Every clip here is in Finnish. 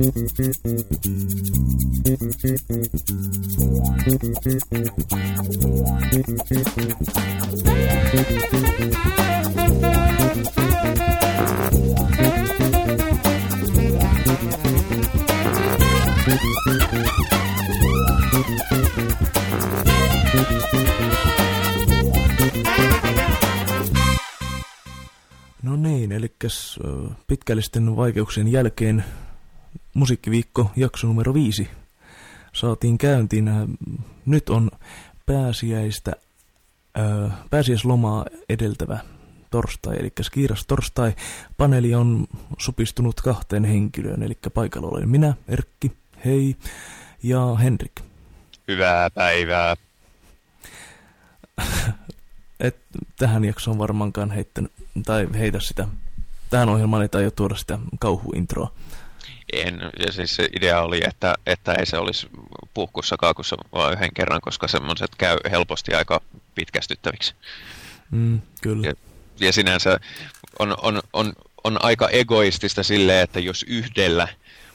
No niin, eli pitkällisten vaikeuksien jälkeen musiikkiviikko jakso numero viisi saatiin käyntiin. Nyt on pääsiäistä, pääsiäislomaa edeltävä torstai, eli kiiras torstai. Paneeli on supistunut kahteen henkilöön, eli paikalla olen minä, Erkki, hei, ja Henrik. Hyvää päivää. Et tähän jaksoon varmaankaan heittänyt, tai heitä sitä, tähän ohjelmaan ei tajua tuoda sitä kauhuintroa. En, ja siis se idea oli, että, että ei se olisi puhkussa kaakussa vain yhden kerran, koska semmoiset käy helposti aika pitkästyttäviksi. Mm, kyllä. Ja, ja sinänsä on, on, on, on aika egoistista silleen, että jos yhdellä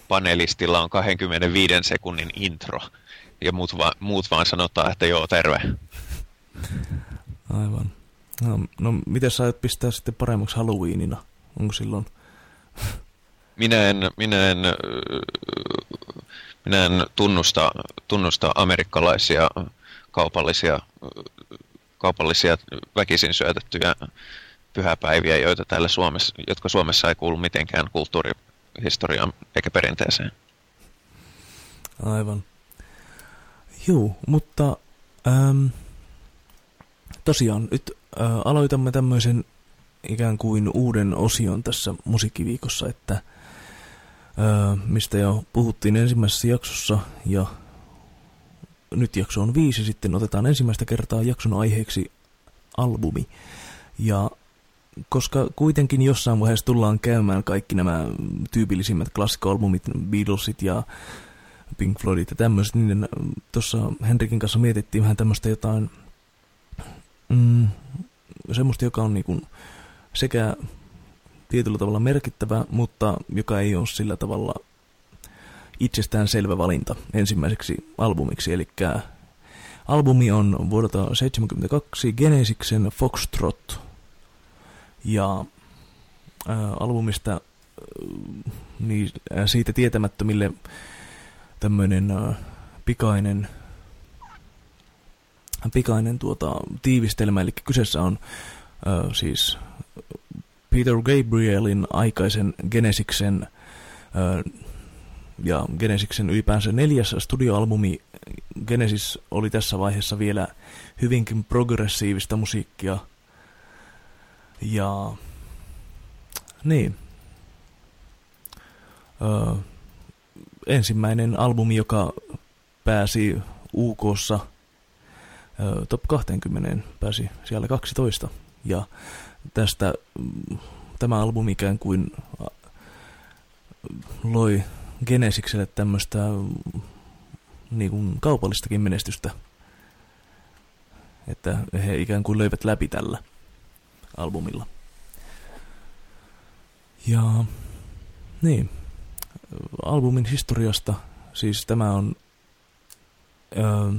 panelistilla on 25 sekunnin intro, ja muut, va, muut vaan sanotaan, että joo, terve. Aivan. No, no miten sä aiot pistää sitten paremmaksi Halloweenina? Onko silloin... Minä en, minä en, minä en tunnusta, tunnusta amerikkalaisia kaupallisia, kaupallisia väkisin syötettyjä pyhäpäiviä, joita täällä Suomessa, jotka Suomessa ei kuulu mitenkään kulttuurihistoriaan eikä perinteeseen. Aivan. Joo, mutta ähm, tosiaan nyt äh, aloitamme tämmöisen ikään kuin uuden osion tässä musiikkiviikossa, että mistä jo puhuttiin ensimmäisessä jaksossa ja nyt jakso on viisi, sitten otetaan ensimmäistä kertaa jakson aiheeksi albumi. Ja koska kuitenkin jossain vaiheessa tullaan käymään kaikki nämä tyypillisimmät klassikkoalbumit, Beatlesit ja Pink Floydit ja tämmöiset, niin tuossa Henrikin kanssa mietittiin vähän tämmöistä jotain mm, semmoista, joka on niin sekä tietyllä tavalla merkittävä, mutta joka ei ole sillä tavalla itsestään selvä valinta ensimmäiseksi albumiksi. Eli albumi on vuodelta 1972 Genesiksen Foxtrot. Ja ää, albumista ää, niin, ää, siitä tietämättömille tämmöinen pikainen pikainen tuota, tiivistelmä, eli kyseessä on ö, siis Peter Gabrielin aikaisen Genesiksen ja Genesiksen ylipäänsä neljäs studioalbumi. Genesis oli tässä vaiheessa vielä hyvinkin progressiivista musiikkia. Ja niin. Ö, ensimmäinen albumi, joka pääsi UKssa – top 20 pääsi siellä 12. Ja tästä tämä albumi ikään kuin loi Genesikselle tämmöistä mm, niin kuin kaupallistakin menestystä. Että he ikään kuin löivät läpi tällä albumilla. Ja niin, albumin historiasta, siis tämä on öö,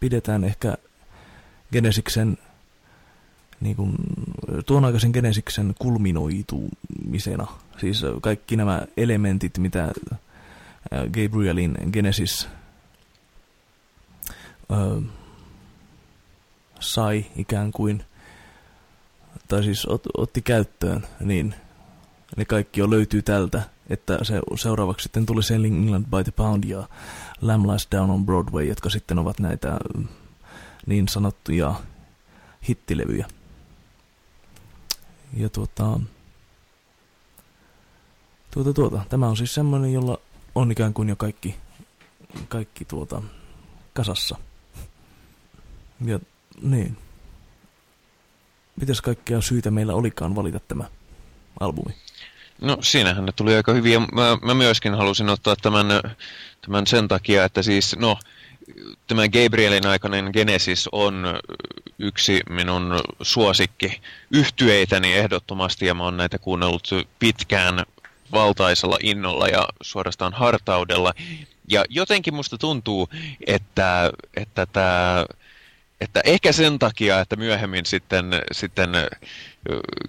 pidetään ehkä Genesiksen niin kuin, tuon aikaisen Genesiksen kulminoitumisena. Siis kaikki nämä elementit, mitä Gabrielin Genesis ö, sai ikään kuin, tai siis ot, otti käyttöön, niin ne kaikki jo löytyy tältä, että se seuraavaksi sitten tuli Selling England by the Pound ja Lamb Lies Down on Broadway, jotka sitten ovat näitä niin sanottuja hittilevyjä. Ja tuota, tuota, tuota, tämä on siis semmoinen, jolla on ikään kuin jo kaikki, kaikki tuota, kasassa. Ja niin. Mitäs kaikkea syytä meillä olikaan valita tämä albumi? No siinähän ne tuli aika hyviä. Mä, mä myöskin halusin ottaa tämän, tämän sen takia, että siis no tämä Gabrielin aikainen Genesis on yksi minun suosikki yhtyeitäni ehdottomasti ja mä oon näitä kuunnellut pitkään valtaisella innolla ja suorastaan hartaudella. Ja jotenkin musta tuntuu, että, että tämä että ehkä sen takia, että myöhemmin sitten, sitten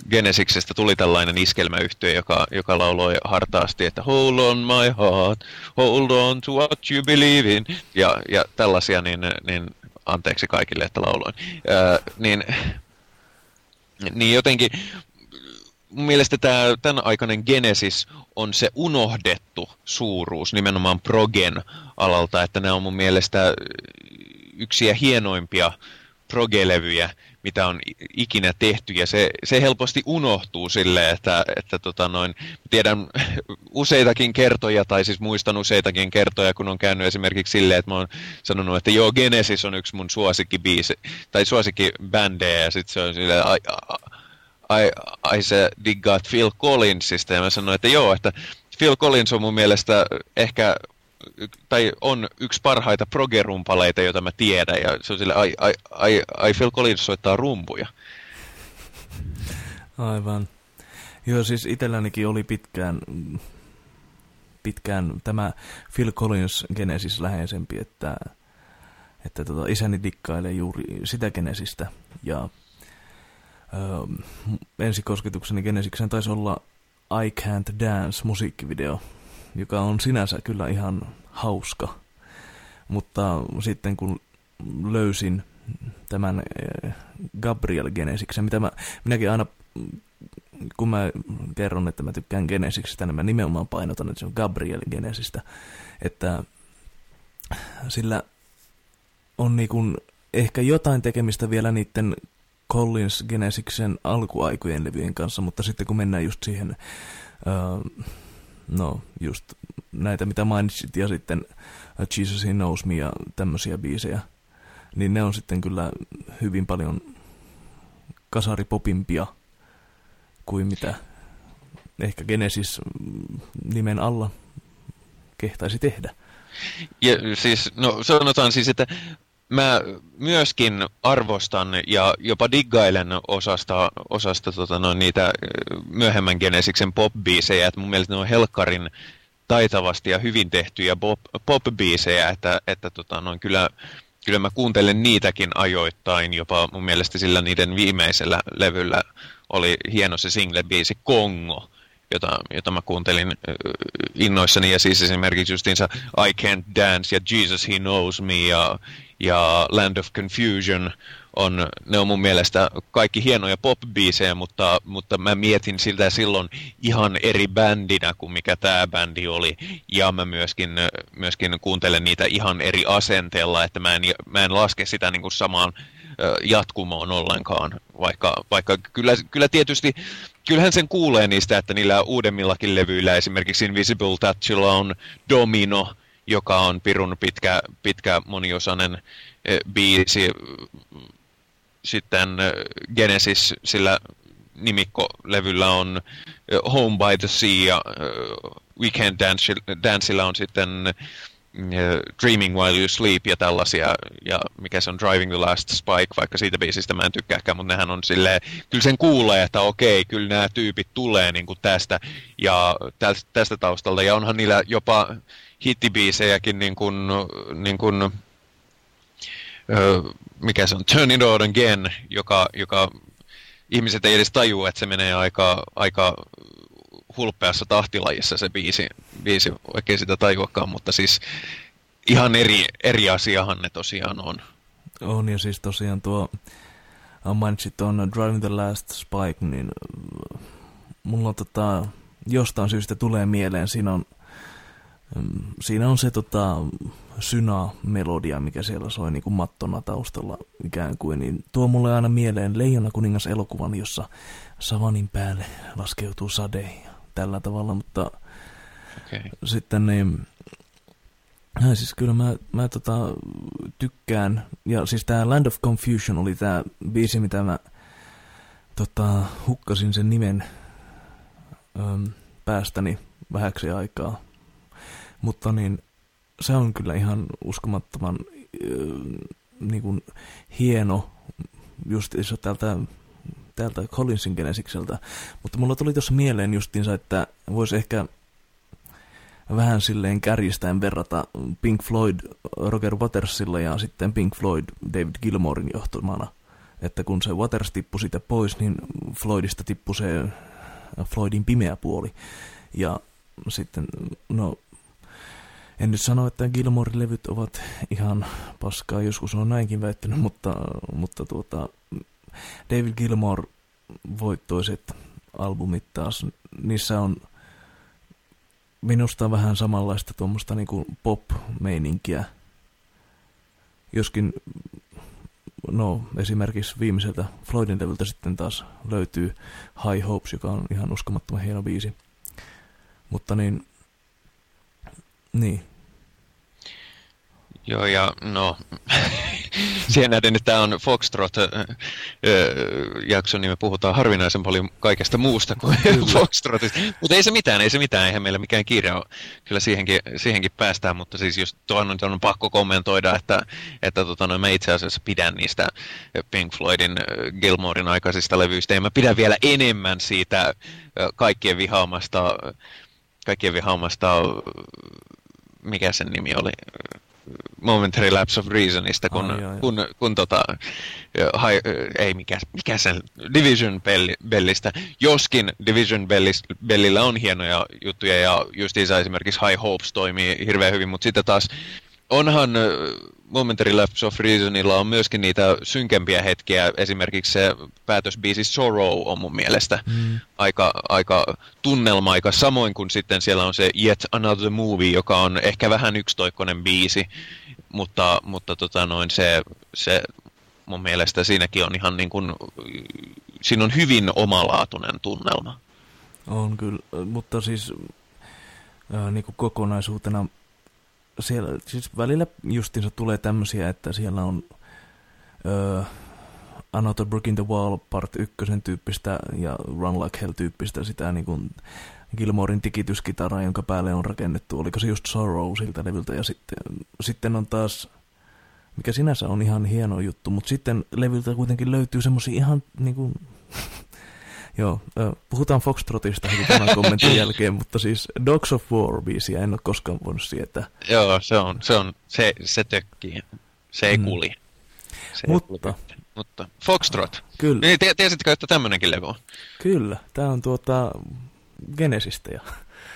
Genesiksestä tuli tällainen iskelmäyhtiö, joka, joka lauloi hartaasti, että Hold on my heart, hold on to what you believe in, ja, ja tällaisia, niin, niin anteeksi kaikille, että lauloin. Ää, niin, niin jotenkin mun mielestä tämä, tämän aikainen Genesis on se unohdettu suuruus nimenomaan progen alalta, että ne on mun mielestä yksiä hienoimpia progelevyjä, mitä on ikinä tehty, ja se, se helposti unohtuu sille, että, että tota noin, tiedän useitakin kertoja, tai siis muistan useitakin kertoja, kun on käynyt esimerkiksi silleen, että mä oon sanonut, että joo, Genesis on yksi mun suosikkibiisi, tai suosikkibändejä, ja sitten se on silleen, ai, ai, ai se diggaat Phil Collinsista, ja mä sanoin, että joo, että Phil Collins on mun mielestä ehkä tai on yksi parhaita progerumpaleita, joita mä tiedän, ja se on sille, ai, ai, ai, ai Phil Collins soittaa rumpuja. Aivan. Joo, siis itsellänikin oli pitkään, pitkään tämä Phil Collins Genesis läheisempi, että, että tota, isäni dikkailee juuri sitä Genesistä, ja ö, ensikosketukseni Genesiksen taisi olla I Can't Dance musiikkivideo, joka on sinänsä kyllä ihan hauska. Mutta sitten kun löysin tämän eh, Gabriel Genesiksen, mitä mä, minäkin aina, kun mä kerron, että mä tykkään Genesiksestä, niin mä nimenomaan painotan, että se on Gabriel Genesistä. Että sillä on niin kuin ehkä jotain tekemistä vielä niiden Collins Genesiksen alkuaikojen levyjen kanssa, mutta sitten kun mennään just siihen uh, no just näitä mitä mainitsit ja sitten Jesus He Knows Me ja tämmöisiä biisejä, niin ne on sitten kyllä hyvin paljon kasaripopimpia kuin mitä ehkä Genesis nimen alla kehtaisi tehdä. Ja siis, no sanotaan siis, että mä myöskin arvostan ja jopa diggailen osasta, osasta tota, no, niitä myöhemmän Genesiksen pop-biisejä, että mun mielestä ne on helkkarin taitavasti ja hyvin tehtyjä pop-biisejä, että, että tota, no, kyllä, kyllä mä kuuntelen niitäkin ajoittain, jopa mun mielestä sillä niiden viimeisellä levyllä oli hieno se single-biisi Kongo, jota, jota mä kuuntelin innoissani, ja siis esimerkiksi justiinsa I Can't Dance ja Jesus He Knows Me ja, ja Land of Confusion on, ne on mun mielestä kaikki hienoja pop-biisejä, mutta, mutta mä mietin siltä silloin ihan eri bändinä kuin mikä tämä bändi oli. Ja mä myöskin, myöskin kuuntelen niitä ihan eri asenteella, että mä en, mä en laske sitä niin kuin samaan jatkumoon ollenkaan. Vaikka, vaikka kyllä, kyllä tietysti, kyllähän sen kuulee niistä, että niillä uudemmillakin levyillä, esimerkiksi Invisible Touchilla on Domino, joka on pirun pitkä, pitkä moniosainen biisi. Sitten Genesis sillä nimikkolevyllä on Home by the Sea ja Weekend Danceilla on sitten Dreaming While You Sleep ja tällaisia, ja mikä se on Driving the Last Spike, vaikka siitä biisistä mä en tykkääkään, mutta nehän on silleen, kyllä sen kuulee, että okei, kyllä nämä tyypit tulee niin kuin tästä ja tästä taustalta, ja onhan niillä jopa hittibiisejäkin niin kuin, niin kuin mikä se on, Turn It On Again, joka, joka ihmiset ei edes tajua, että se menee aika, aika hulppeassa tahtilajissa se biisi, biisi oikein sitä tajuakaan, mutta siis ihan eri, eri asiahan ne tosiaan on. On, ja siis tosiaan tuo, mainitsit tuon Driving the Last Spike, niin mulla on tota, jostain syystä tulee mieleen, siinä on, siinä on se tota, syna-melodia, mikä siellä soi niin kuin mattona taustalla ikään kuin, niin tuo mulle aina mieleen Leijona kuningas elokuvan, jossa savanin päälle laskeutuu sade ja tällä tavalla, mutta okay. sitten niin, ja siis kyllä mä, mä tota, tykkään, ja siis tää Land of Confusion oli tää biisi, mitä mä tota, hukkasin sen nimen äm, päästäni vähäksi aikaa. Mutta niin, se on kyllä ihan uskomattoman niin kuin hieno, just tältä täältä Collinsin Genesikseltä. Mutta mulla tuli tuossa mieleen justiinsa, että voisi ehkä vähän silleen kärjistäen verrata Pink Floyd Roger Watersilla ja sitten Pink Floyd David Gilmorein johtamana. Että kun se Waters tippui siitä pois, niin Floydista tippui se Floydin pimeä puoli. Ja sitten, no, en nyt sano, että Gilmorein levyt ovat ihan paskaa, joskus on näinkin väittänyt, mutta, mutta tuota, David Gilmore voittoiset albumit taas, niissä on minusta vähän samanlaista tuommoista niinku pop-meininkiä. Joskin, no esimerkiksi viimeiseltä Floydin levyltä sitten taas löytyy High Hopes, joka on ihan uskomattoman hieno biisi. Mutta niin, niin, Joo, ja no, siihen nähden, että tämä on Foxtrot-jakso, niin me puhutaan harvinaisen paljon kaikesta muusta kuin Foxtrotista. Mutta ei se mitään, ei se mitään, eihän meillä mikään kiire ole. Kyllä siihenkin, siihenkin päästään, mutta siis just tuon on pakko kommentoida, että, että tota, no, mä itse asiassa pidän niistä Pink Floydin Gilmorein aikaisista levyistä, ja mä pidän vielä enemmän siitä kaikkien vihaamasta, kaikkien vihaamasta, mikä sen nimi oli, Momentary Lapse of Reasonista, kun, ai, ai, ai. kun, kun tota, hai, ei mikä, mikä sen Division Bellistä, joskin Division Bellis, Bellillä on hienoja juttuja ja justiinsa esimerkiksi High Hopes toimii hirveän hyvin, mutta sitten taas onhan Momentary Lapse of Reasonilla on myöskin niitä synkempiä hetkiä. Esimerkiksi se päätösbiisi Sorrow on mun mielestä mm. aika, aika tunnelmaika. Samoin kuin sitten siellä on se Yet Another Movie, joka on ehkä vähän yksitoikkoinen biisi. Mutta, mutta tota noin, se, se mun mielestä siinäkin on ihan niin kuin, siinä on hyvin omalaatuinen tunnelma. On kyllä, mutta siis äh, niin kuin kokonaisuutena siellä siis välillä justiinsa tulee tämmöisiä, että siellä on uh, Another Brick in the Wall part ykkösen tyyppistä ja Run Like Hell tyyppistä sitä niin kuin Gilmorein tikityskitaraa, jonka päälle on rakennettu. Oliko se just Sorrow siltä levyltä ja sitten, sitten on taas mikä sinänsä on ihan hieno juttu, mutta sitten levyltä kuitenkin löytyy semmoisia ihan niin kuin, Joo, puhutaan Foxtrotista heti tämän kommentin jälkeen, mutta siis Dogs of War-biisiä en ole koskaan voinut sietää. Joo, se on, se, on, se, se tökkii. Se ei mm. kuli. Se mutta, ei kuli. mutta Foxtrot. Kyllä. Niin, tiesitkö, että tämmöinenkin levy on? Kyllä, tämä on tuota Genesistä. Ja...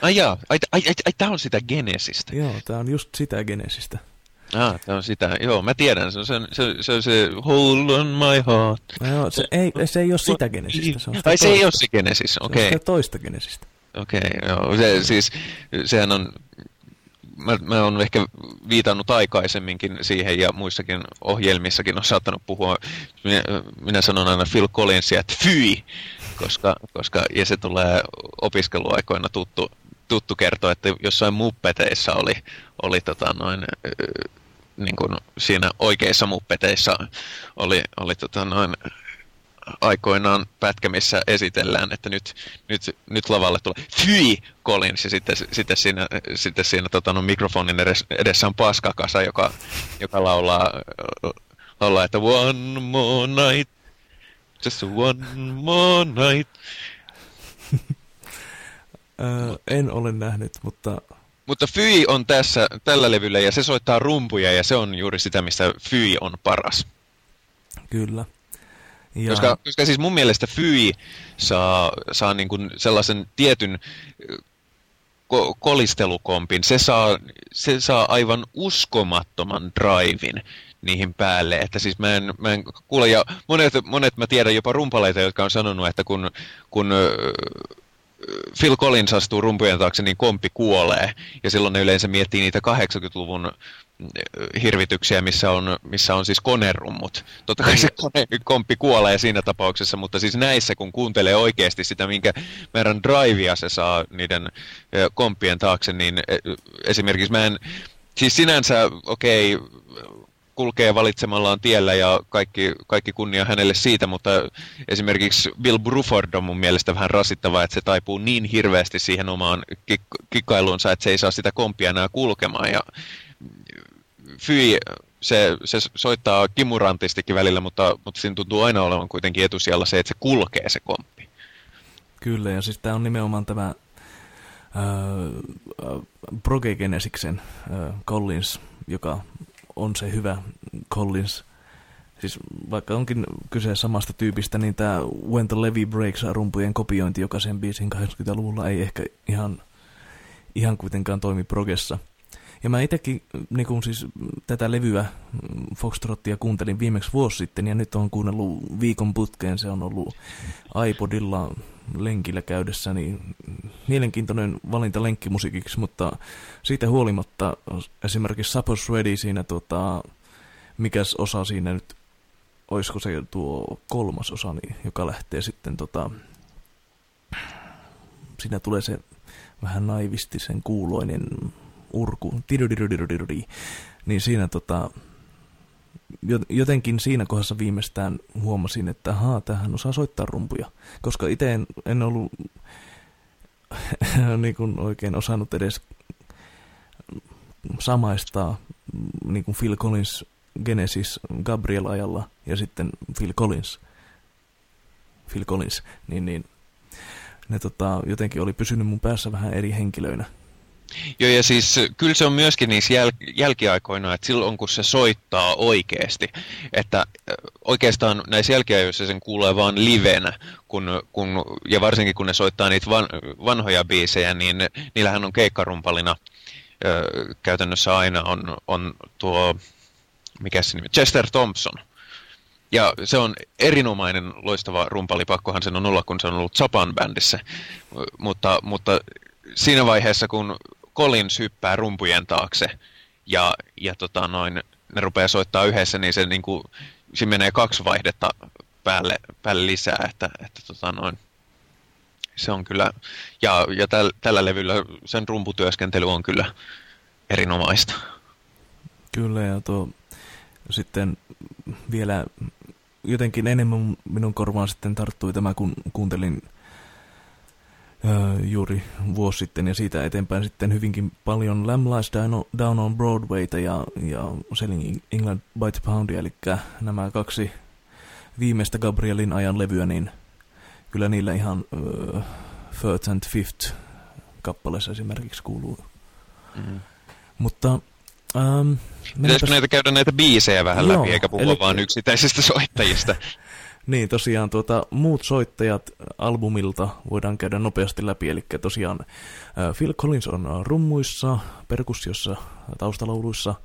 Ai jaa, ai, ai, ai, ai tämä on sitä Genesistä. Joo, tämä on just sitä Genesistä. Ah, tämä on sitä. Joo, mä tiedän. Se on se, se, se, se Hold on my heart. No joo, se, ei, se ei ole sitä Genesistä. Se on sitä Ai se ei ole se Genesis, okei. Okay. Se on sitä toista Genesistä. Okei, okay, joo. Se, siis, sehän on... Mä, mä oon ehkä viitannut aikaisemminkin siihen ja muissakin ohjelmissakin on saattanut puhua. Minä, minä sanon aina Phil Collinsia, että fyi, koska, koska ja se tulee opiskeluaikoina tuttu, tuttu kertoa, että jossain muppeteissa oli, oli tota noin, niin kuin siinä oikeissa muppeteissa oli, oli tota noin, aikoinaan pätkä, missä esitellään, että nyt, nyt, nyt lavalle tulee Fyi Collins ja sitten, sitten siinä, sitten siinä tota, no, mikrofonin edessä, edessä on paskakasa, joka, joka laulaa, laulaa, että one more night, just one more night. Öö, en ole nähnyt, mutta mutta Fyi on tässä, tällä levyllä ja se soittaa rumpuja ja se on juuri sitä, mistä Fyi on paras. Kyllä. Ja... Koska, koska siis mun mielestä Fyi saa, saa niin kuin sellaisen tietyn ko- kolistelukompin. Se saa, se saa aivan uskomattoman drivin niihin päälle. Että siis mä en, mä en kuule, ja monet, monet mä tiedän jopa rumpaleita, jotka on sanonut, että kun, kun Phil Collins astuu rumpujen taakse, niin komppi kuolee. Ja silloin ne yleensä miettii niitä 80-luvun mm, hirvityksiä, missä on, missä on siis konerummut. Totta kai se kone, komppi kuolee siinä tapauksessa, mutta siis näissä, kun kuuntelee oikeasti sitä, minkä määrän drivea se saa niiden komppien taakse, niin e, esimerkiksi mä en, siis sinänsä, okei, okay, kulkee valitsemallaan tiellä ja kaikki, kaikki kunnia hänelle siitä, mutta esimerkiksi Bill Bruford on mun mielestä vähän rasittava, että se taipuu niin hirveästi siihen omaan kik- kikkailuunsa, että se ei saa sitä kompia enää kulkemaan ja Fyi, se, se soittaa kimurantistikin välillä, mutta, mutta siinä tuntuu aina olevan kuitenkin etusijalla se, että se kulkee se komppi. Kyllä, ja siis tämä on nimenomaan tämä äh, Progegenesiksen äh, Collins, joka on se hyvä Collins. Siis vaikka onkin kyse samasta tyypistä, niin tämä When the Levy Breaks rumpujen kopiointi, joka sen biisin 80-luvulla ei ehkä ihan, ihan kuitenkaan toimi progessa. Ja mä itsekin niin kun siis tätä levyä Foxtrottia kuuntelin viimeksi vuosi sitten ja nyt on kuunnellut viikon putkeen. Se on ollut iPodilla lenkillä käydessä, niin mielenkiintoinen valinta lenkkimusiikiksi, mutta siitä huolimatta esimerkiksi Suppose Ready siinä, tota, mikäs osa siinä nyt, olisiko se tuo kolmas osa, niin, joka lähtee sitten, tota, siinä tulee se vähän naivisti sen kuuloinen urku, niin siinä tota, jotenkin siinä kohdassa viimeistään huomasin, että haa, tähän osaa soittaa rumpuja. Koska itse en, en ollut niin kuin oikein osannut edes samaistaa niin kuin Phil Collins Genesis Gabriel-ajalla ja sitten Phil Collins, Phil Collins, niin, niin ne tota, jotenkin oli pysynyt mun päässä vähän eri henkilöinä. Joo, ja siis kyllä se on myöskin niissä jäl- jälkiaikoina, että silloin kun se soittaa oikeasti, että oikeastaan näissä jälkiajoissa sen kuulee vaan livenä, kun, kun, ja varsinkin kun ne soittaa niitä van, vanhoja biisejä, niin niillähän on keikkarumpalina ö, käytännössä aina on, on tuo, mikä se nimi, Chester Thompson. Ja se on erinomainen loistava rumpali, pakkohan sen on olla, kun se on ollut Japan bändissä. Mutta, mutta siinä vaiheessa, kun Collins hyppää rumpujen taakse ja, ja tota noin, ne rupeaa soittaa yhdessä, niin se, niin kuin, siinä menee kaksi vaihdetta päälle, päälle lisää, että, että tota noin, se on kyllä, ja, ja täl, tällä levyllä sen rumputyöskentely on kyllä erinomaista. Kyllä, ja tuo sitten vielä jotenkin enemmän minun korvaan sitten tarttui tämä, kun kuuntelin juuri vuosi sitten ja siitä eteenpäin sitten hyvinkin paljon Lamb Lies Down on Broadwayta ja, ja Selling England by the Poundia, eli nämä kaksi viimeistä Gabrielin ajan levyä, niin kyllä niillä ihan uh, Third and Fifth kappaleessa esimerkiksi kuuluu. Mm. Mutta Um, Pitäisikö näitä käydä näitä biisejä vähän Joo, läpi, eikä puhua eli... vain yksittäisistä soittajista? Niin, tosiaan tuota, muut soittajat albumilta voidaan käydä nopeasti läpi, eli tosiaan äh, Phil Collins on äh, rummuissa, perkussiossa, taustalauluissa,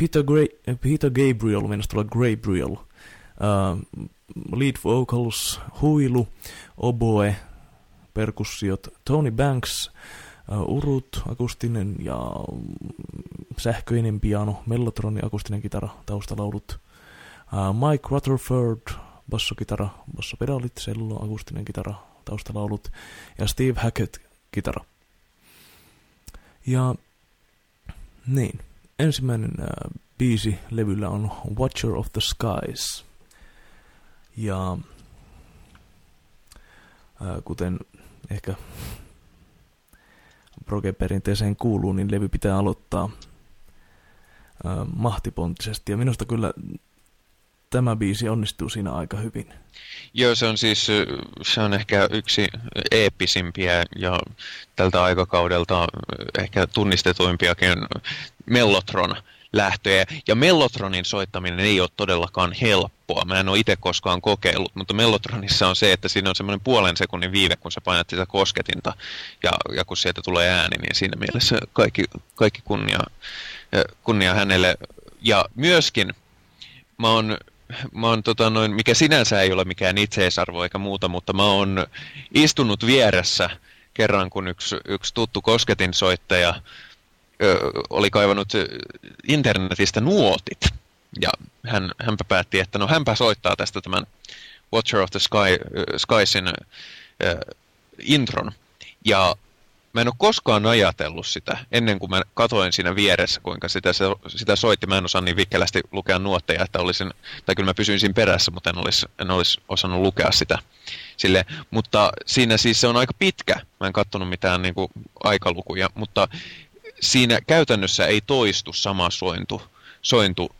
Peter, Gray, äh, Peter Gabriel, mennessä tulla Gabriel, äh, lead vocals, huilu, oboe, perkussiot, Tony Banks, uh, urut, akustinen ja sähköinen piano, mellotroni, akustinen kitara, taustalaulut, uh, Mike Rutherford, bassokitara, bassopedaalit, sello, akustinen kitara, taustalaulut ja Steve Hackett kitara. Ja niin, ensimmäinen äh, biisi levyllä on Watcher of the Skies. Ja äh, kuten ehkä proge-perinteeseen kuuluu, niin levy pitää aloittaa äh, mahtipontisesti. Ja minusta kyllä tämä biisi onnistuu siinä aika hyvin. Joo, se on siis se on ehkä yksi eeppisimpiä ja tältä aikakaudelta ehkä tunnistetuimpiakin Mellotron lähtöjä. Ja Mellotronin soittaminen ei ole todellakaan helppoa. Mä en ole itse koskaan kokeillut, mutta Mellotronissa on se, että siinä on semmoinen puolen sekunnin viive, kun sä painat sitä kosketinta. Ja, ja kun sieltä tulee ääni, niin siinä mielessä kaikki, kaikki kunnia, kunnia hänelle. Ja myöskin mä oon mä oon tota noin, mikä sinänsä ei ole mikään itseisarvo eikä muuta, mutta mä oon istunut vieressä kerran, kun yksi, yksi tuttu kosketin soittaja ö, oli kaivannut internetistä nuotit. Ja hän, hänpä päätti, että no hänpä soittaa tästä tämän Watcher of the Sky, Skiesin ö, intron. Ja Mä en ole koskaan ajatellut sitä ennen kuin mä katoin siinä vieressä, kuinka sitä, sitä soitti. Mä en osaa niin vikkelästi lukea nuotteja, että olisin, tai kyllä mä pysyin siinä perässä, mutta en olisi, en olisi osannut lukea sitä. Sille, mutta siinä siis se on aika pitkä. Mä en katsonut mitään niin kuin, aikalukuja, mutta siinä käytännössä ei toistu sama sointu, sointu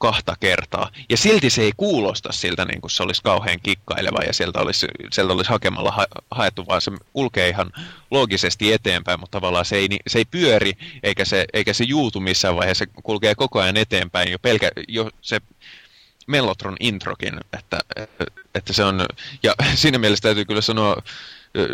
kahta kertaa. Ja silti se ei kuulosta siltä, niin kuin se olisi kauhean kikkaileva ja sieltä olisi, sieltä olisi hakemalla ha, haettu, vaan se kulkee ihan loogisesti eteenpäin, mutta tavallaan se ei, se ei pyöri eikä se, eikä se juutu missään vaiheessa, se kulkee koko ajan eteenpäin jo, pelkä, jo se Mellotron introkin, että, että se on, ja siinä mielessä täytyy kyllä sanoa,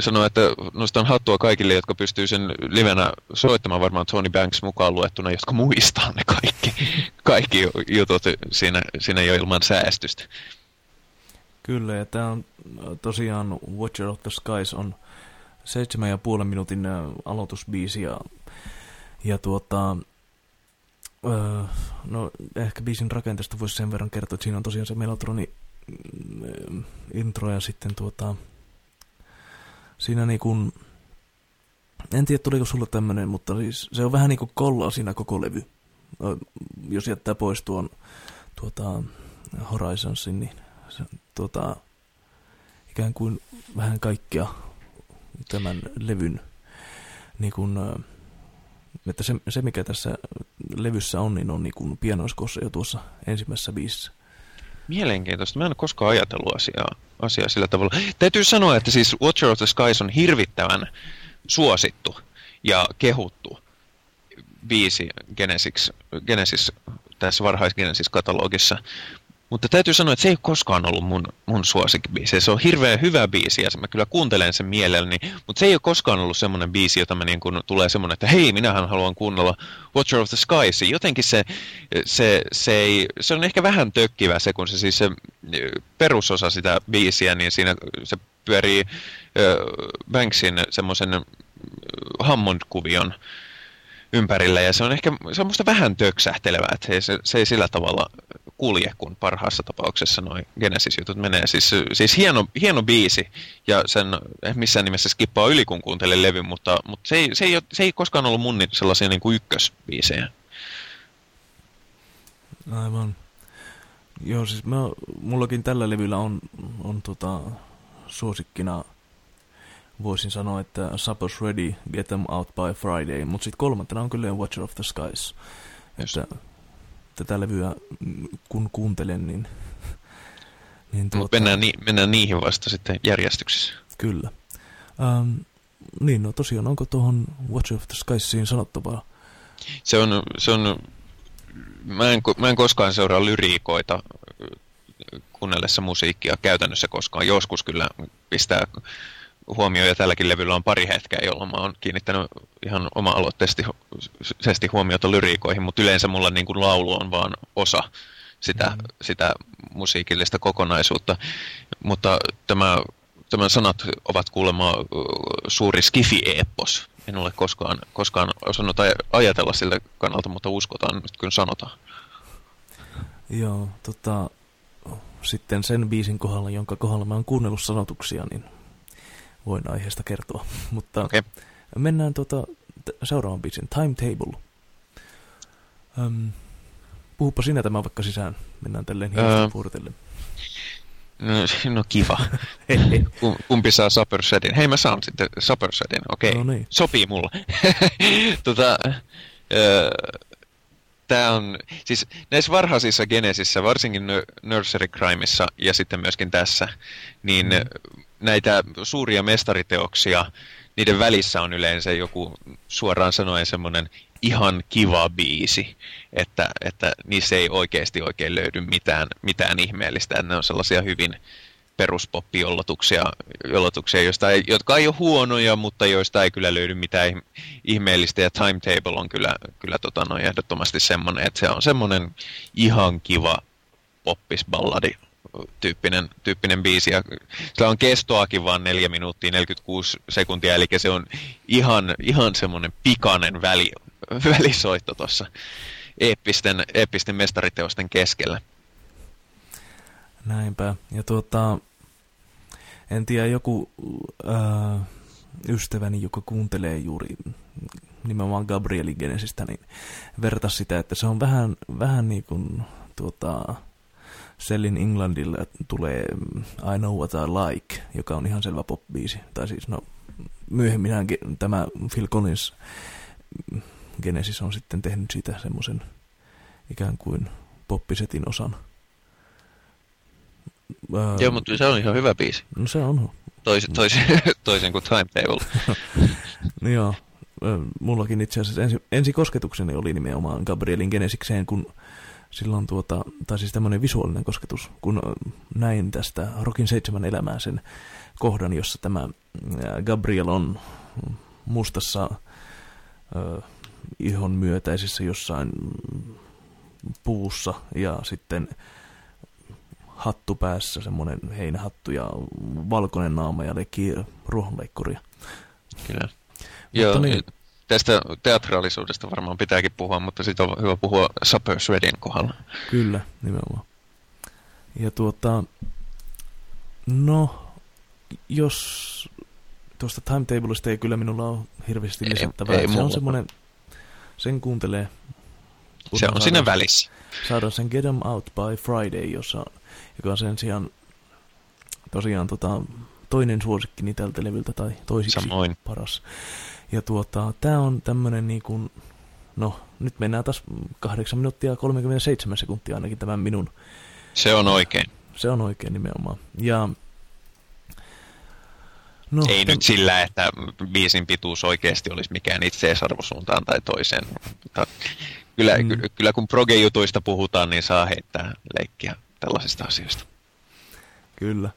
sanoa, että nostan hattua kaikille, jotka pystyy sen livenä soittamaan varmaan Tony Banks mukaan luettuna, jotka muistaa ne kaikki, kaikki jutut siinä, siinä jo ilman säästystä. Kyllä, ja tämä on tosiaan Watcher of the Skies on seitsemän ja puolen minuutin aloitusbiisi ja, ja tuota, no ehkä biisin rakenteesta voisi sen verran kertoa, että siinä on tosiaan se Melotroni mm, intro ja sitten tuota, siinä niin kuin, en tiedä tuliko sulle tämmöinen, mutta siis se on vähän niin kuin kollaa siinä koko levy. Jos jättää pois tuon tuota, Horizonsin, niin se, tuota, ikään kuin vähän kaikkea tämän levyn niin kuin, että se, se, mikä tässä levyssä on, niin on niin kuin pianoiskossa jo tuossa ensimmäisessä biisissä. Mielenkiintoista. Mä en ole koskaan ajatellut asiaa, asiaa sillä tavalla. Täytyy sanoa, että siis Watcher of the Skies on hirvittävän suosittu ja kehuttu biisi Genesis, Genesis tässä varhaisgenesis-katalogissa. Mutta täytyy sanoa, että se ei koskaan ollut mun, mun suosikkibiisi. Se on hirveän hyvä biisi ja mä kyllä kuuntelen sen mielelläni, mutta se ei ole koskaan ollut semmoinen biisi, jota mä niin kun tulee semmoinen, että hei, minähän haluan kuunnella Watcher of the Skies. Jotenkin se, se, se, ei, se on ehkä vähän tökkivä se, kun se siis se perusosa sitä biisiä, niin siinä se pyörii äh, Banksin semmoisen Hammond-kuvion ympärillä ja se on ehkä semmoista vähän töksähtelevää, että se, se ei sillä tavalla kulje, kun parhaassa tapauksessa noin Genesis-jutut menee. Siis, siis hieno, hieno biisi, ja sen missään nimessä skippaa yli, kun kuuntelee levy, mutta, mutta se, ei, se, ei, se ei koskaan ollut mun sellaisia niin kuin ykkösbiisejä. Aivan. Joo, siis mä, mullakin tällä levyllä on, on tota, suosikkina, voisin sanoa, että Supper's Ready, Get Them Out by Friday, mutta sitten kolmantena on kyllä Watcher of the Skies. Että tätä levyä kun kuuntelen, niin... niin tuota, mennään, ni, mennään niihin vasta sitten järjestyksessä. Kyllä. Ähm, niin, no tosiaan, onko tuohon Watch of the Skiesiin sanottavaa? Se on, se on mä, en, mä en koskaan seuraa lyriikoita kuunnellessa musiikkia käytännössä koskaan. Joskus kyllä pistää huomioon, ja tälläkin levyllä on pari hetkeä, jolloin mä oon kiinnittänyt ihan oma-aloitteisesti huomiota lyriikoihin, mutta yleensä mulla niin kuin laulu on vaan osa sitä, mm. sitä musiikillista kokonaisuutta. Mutta tämä, tämän sanat ovat kuulemma suuri skifi-eppos. En ole koskaan, koskaan osannut ajatella siltä kannalta, mutta uskotaan nyt kun sanotaan. Joo, tota, sitten sen biisin kohdalla, jonka kohdalla mä oon kuunnellut sanotuksia, niin voin aiheesta kertoa. Mutta okay. mennään tuota, seuraavan biisin, Timetable. Öm, puhupa sinä tämä vaikka sisään. Mennään tälleen hienosti puurtellen. No, no kiva. Kumpi saa Suppersedin? Hei mä saan sitten Suppersedin, okei. Okay. No niin. Sopii mulle. tota, Tämä on, siis näissä varhaisissa genesissä, varsinkin Nursery Crimeissa ja sitten myöskin tässä, niin mm näitä suuria mestariteoksia, niiden välissä on yleensä joku suoraan sanoen semmoinen ihan kiva biisi, että, että niissä ei oikeasti oikein löydy mitään, mitään ihmeellistä. Ne on sellaisia hyvin peruspoppiollotuksia, joista jotka ei ole huonoja, mutta joista ei kyllä löydy mitään ihmeellistä. Ja Timetable on kyllä, kyllä tota, no, ehdottomasti semmoinen, että se on semmoinen ihan kiva poppisballadi tyyppinen, tyyppinen biisi. Ja sillä on kestoakin vaan 4 minuuttia 46 sekuntia, eli se on ihan, ihan semmoinen pikainen väli, välisoitto tuossa eeppisten, eeppisten mestariteosten keskellä. Näinpä. Ja tuota, en tiedä, joku äh, ystäväni, joka kuuntelee juuri nimenomaan Gabrieli Genesistä, niin vertas sitä, että se on vähän, vähän niin kuin tuota, Sellin Englandille tulee I Know What I Like, joka on ihan selvä pop-biisi. Tai siis, no, myöhemmin tämä Phil Collins Genesis on sitten tehnyt siitä semmoisen ikään kuin poppisetin osan. Öö, Joo, mutta se on ihan hyvä biisi. No se on. Tois, tois, toisen kuin Timetable. no joo, mullakin itse asiassa ensi, ensikosketukseni oli nimenomaan Gabrielin Genesikseen, kun silloin tuota, tai siis tämmöinen visuaalinen kosketus, kun näin tästä Rokin seitsemän elämää sen kohdan, jossa tämä Gabriel on mustassa äh, ihon myötäisissä jossain puussa ja sitten hattu päässä, semmoinen heinähattu ja valkoinen naama ja leikki ruohonleikkuria. Kyllä. Joo, niin, tästä teatraalisuudesta varmaan pitääkin puhua, mutta siitä on hyvä puhua Supper Shredin kohdalla. Kyllä, nimenomaan. Ja tuota, no, jos tuosta timetablesta ei kyllä minulla ole hirveästi lisättävää. Ei, ei se on semmoinen, sen kuuntelee. Se on siinä välissä. Saadaan sen Get Them Out by Friday, jossa, joka on sen sijaan tosiaan tota, toinen suosikkini tältä levyltä tai toisiksi Samoin. paras. Ja tuota, tää on tämmönen niin kuin, no nyt mennään taas 8 minuuttia 37 sekuntia ainakin tämän minun. Se on oikein. Se on oikein nimenomaan. Ja No, Ei tämän... nyt sillä, että biisin pituus oikeasti olisi mikään itseisarvosuuntaan tai toiseen. Mutta kyllä, mm. ky- kyllä kun proge-jutuista puhutaan, niin saa heittää leikkiä tällaisista asioista. Kyllä.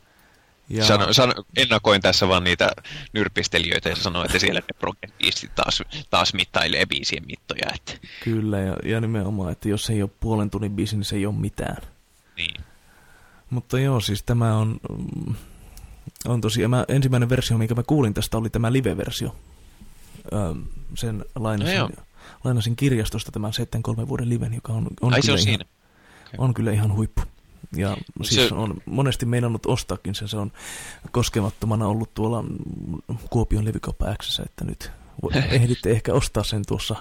Ja... Sano, sano, ennakoin tässä vaan niitä nyrpistelijöitä ja sanoin, että siellä ne proge taas, taas mittailee biisien mittoja. Että... Kyllä, ja, ja nimenomaan, että jos ei ole puolen tunnin biisi, niin se ei ole mitään. Niin. Mutta joo, siis tämä on, on tosiaan, mä, ensimmäinen versio, mikä mä kuulin tästä, oli tämä live-versio. Öö, sen lainasin, no lainasin kirjastosta tämän 7-3 vuoden liven, joka on, on, Ai, kyllä, on, ihan, on kyllä ihan huippu. Ja siis se... on monesti meinannut ostaakin sen, se on koskemattomana ollut tuolla Kuopion levykauppa Xssä, että nyt ehditte ehkä ostaa sen tuossa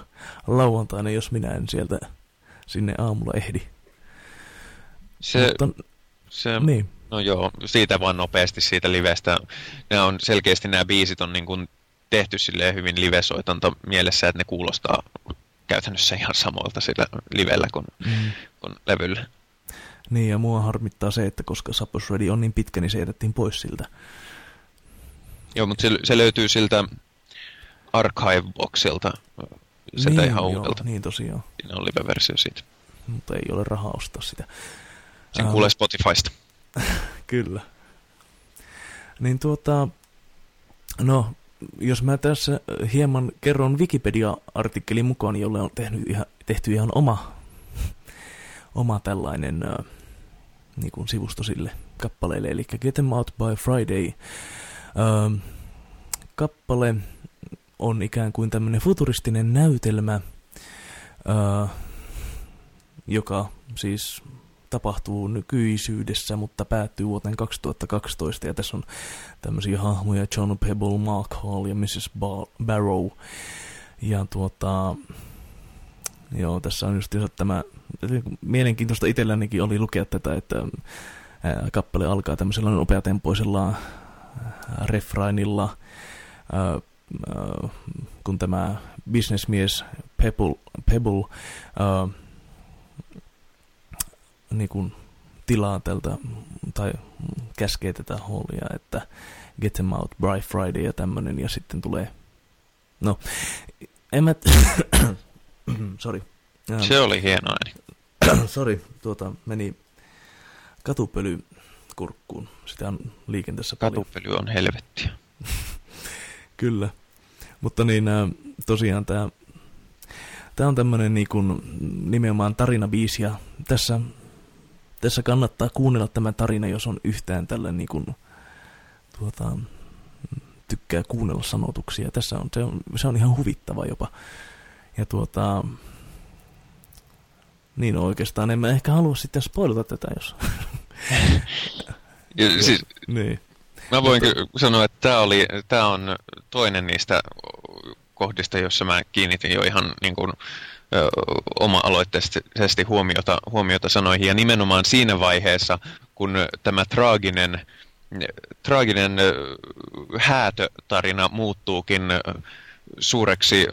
lauantaina, jos minä en sieltä sinne aamulla ehdi. Se, Mutta, se niin. No joo, siitä vaan nopeasti siitä livestä. Ne on selkeästi nämä biisit on niin kuin tehty silleen hyvin livesoitanto mielessä, että ne kuulostaa käytännössä ihan samoilta sillä livellä kuin, mm. kuin levyllä. Niin, ja mua harmittaa se, että koska Suppose Ready on niin pitkä, niin se jätettiin pois siltä. Joo, mutta se, se löytyy siltä Archive-boxilta, sieltä niin, ihan uudelta. Niin tosiaan. Siinä on live-versio siitä. Mutta ei ole rahaa ostaa sitä. Sen uh, kuulee Spotifysta. Kyllä. Niin tuota, no, jos mä tässä hieman kerron Wikipedia-artikkelin mukaan, jolle on tehnyt ihan, tehty ihan oma, oma tällainen äh, niin kuin sivusto sille kappaleelle, eli Get Them Out by Friday. Ähm, kappale on ikään kuin tämmöinen futuristinen näytelmä, äh, joka siis tapahtuu nykyisyydessä, mutta päättyy vuoteen 2012. Ja tässä on tämmöisiä hahmoja John Pebble, Mark Hall ja Mrs. Barrow. Ja tuota, joo, tässä on just tämä, mielenkiintoista itsellänikin oli lukea tätä, että kappale alkaa tämmöisellä nopeatempoisella refrainilla, kun tämä bisnesmies Pebble, Pebble niin kuin tilaa tältä, tai käskee tätä hallia, että get them out, Bright Friday ja tämmönen, ja sitten tulee, no, en mä, sorry. Se oli hienoa. sorry, tuota, meni katupöly kurkkuun. Sitä on liikenteessä Katupöly paljon. on helvettiä. Kyllä. Mutta niin, tosiaan tämä Tämä on tämmöinen niin kuin, nimenomaan tarinabiisi ja tässä tässä kannattaa kuunnella tämä tarina, jos on yhtään tällä niin kuin, tuota, tykkää kuunnella sanotuksia. Tässä on, se, on, se on ihan huvittava jopa. Ja tuota, niin oikeastaan en mä ehkä halua sitten spoilata tätä, jos... ja, siis, niin. Mä voin Mutta... sanoa, että tämä, oli, tämä on toinen niistä kohdista, jossa mä kiinnitin jo ihan niin kuin, oma-aloitteisesti huomiota, huomiota sanoihin. Ja nimenomaan siinä vaiheessa, kun tämä traaginen, traaginen häätötarina muuttuukin suureksi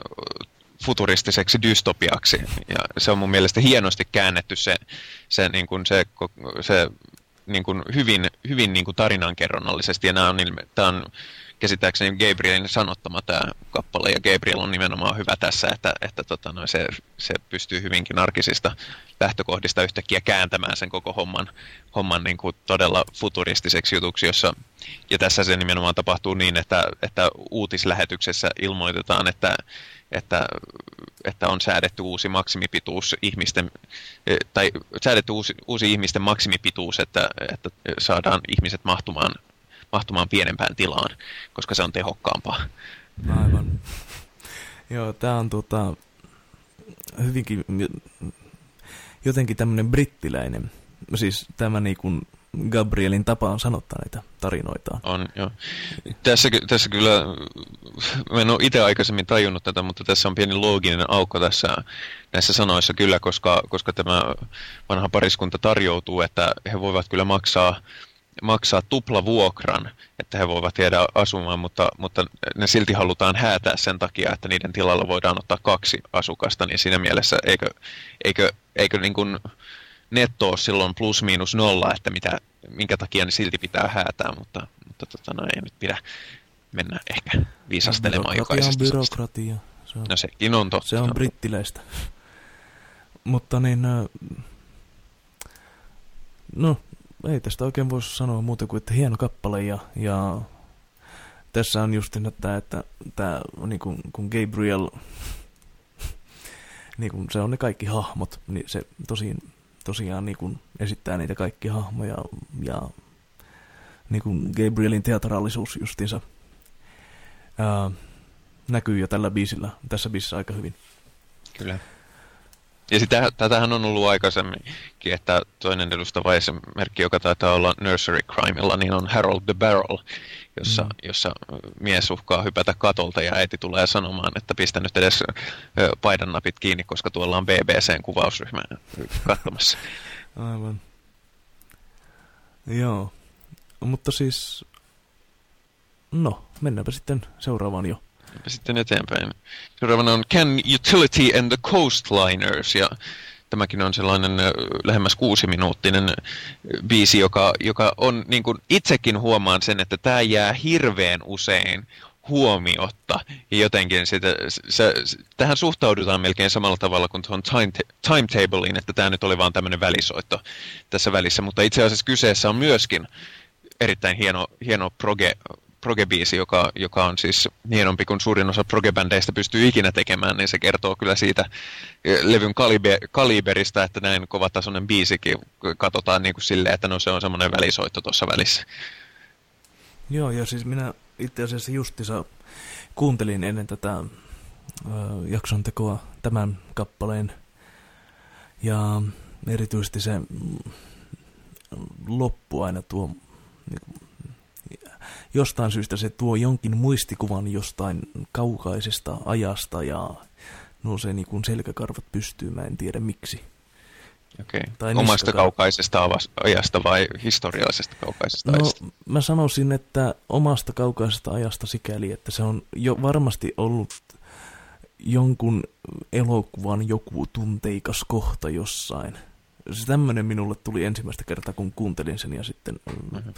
futuristiseksi dystopiaksi. Ja se on mun mielestä hienosti käännetty se, se, niin kuin se, se niin kuin hyvin, hyvin niin kuin tarinankerronnallisesti. Ja nämä on, tämä on käsittääkseni Gabrielin sanottama tämä kappale, ja Gabriel on nimenomaan hyvä tässä, että, että tota, no, se, se pystyy hyvinkin arkisista lähtökohdista yhtäkkiä kääntämään sen koko homman, homman niin kuin todella futuristiseksi jutuksi, jossa, ja tässä se nimenomaan tapahtuu niin, että, että uutislähetyksessä ilmoitetaan, että, että, että on säädetty uusi maksimipituus ihmisten, tai säädetty uusi, uusi ihmisten maksimipituus, että, että saadaan ihmiset mahtumaan mahtumaan pienempään tilaan, koska se on tehokkaampaa. Aivan. Joo, tämä on tota, hyvinkin jotenkin tämmöinen brittiläinen, siis tämä niin kuin Gabrielin tapa on sanottaa näitä tarinoitaan. On, joo. Tässä, tässä kyllä, mä en ole itse aikaisemmin tajunnut tätä, mutta tässä on pieni looginen aukko tässä näissä sanoissa kyllä, koska, koska tämä vanha pariskunta tarjoutuu, että he voivat kyllä maksaa maksaa tuplavuokran, että he voivat jäädä asumaan, mutta, mutta ne silti halutaan häätää sen takia, että niiden tilalla voidaan ottaa kaksi asukasta, niin siinä mielessä eikö, eikö, eikö niin kuin netto ole silloin plus miinus nolla, että mitä, minkä takia ne silti pitää häätää, mutta, mutta tota, no, ei nyt pidä mennä ehkä viisastelemaan jokaisesta. on byrokratia. Se on, no sekin on totta. Se on brittiläistä. mutta niin, no ei tästä oikein voisi sanoa muuta kuin, että hieno kappale ja, ja tässä on just tämä, että tämä, niin kuin, kun Gabriel, niin kuin se on ne kaikki hahmot, niin se tosiaan, tosiaan niin kuin esittää niitä kaikki hahmoja ja niin kuin Gabrielin teatraalisuus justiinsa ää, näkyy jo tällä biisillä, tässä biisissä aika hyvin. Kyllä. Ja sitä, tätähän on ollut aikaisemminkin, että toinen edustava esimerkki, joka taitaa olla Nursery Crimella, niin on Harold the Barrel, jossa, mm. jossa mies uhkaa hypätä katolta ja äiti tulee sanomaan, että pistä nyt edes paidan napit kiinni, koska tuolla on BBCn kuvausryhmä katsomassa. Aivan. Joo. Mutta siis, no, mennäänpä sitten seuraavaan jo sitten eteenpäin. Seuraavana on Can Utility and the Coastliners, ja tämäkin on sellainen lähemmäs kuusiminuuttinen biisi, joka, joka on, niin kuin itsekin huomaan sen, että tämä jää hirveän usein huomiotta. Ja jotenkin sitä, se, se, tähän suhtaudutaan melkein samalla tavalla kuin tuohon time, timetableiin, että tämä nyt oli vaan tämmöinen välisoitto tässä välissä. Mutta itse asiassa kyseessä on myöskin erittäin hieno, hieno proge, progebiisi, joka, joka on siis hienompi kuin suurin osa progebändeistä pystyy ikinä tekemään, niin se kertoo kyllä siitä e, levyn kaliber, kaliberista, että näin kovatasoinen biisikin katsotaan niin kuin silleen, että no se on semmoinen välisoitto tuossa välissä. Joo, ja siis minä itse asiassa justissa kuuntelin ennen tätä jakson tekoa tämän kappaleen, ja erityisesti se mm, loppu aina tuo niin jostain syystä se tuo jonkin muistikuvan jostain kaukaisesta ajasta ja nousee niin kuin selkäkarvat pystyy, mä en tiedä miksi. Okei. Tai Omasta niskaka... kaukaisesta ajasta vai historiallisesta kaukaisesta no, ajasta? mä sanoisin, että omasta kaukaisesta ajasta sikäli, että se on jo varmasti ollut jonkun elokuvan joku tunteikas kohta jossain. Se tämmöinen minulle tuli ensimmäistä kertaa, kun kuuntelin sen ja sitten mm-hmm.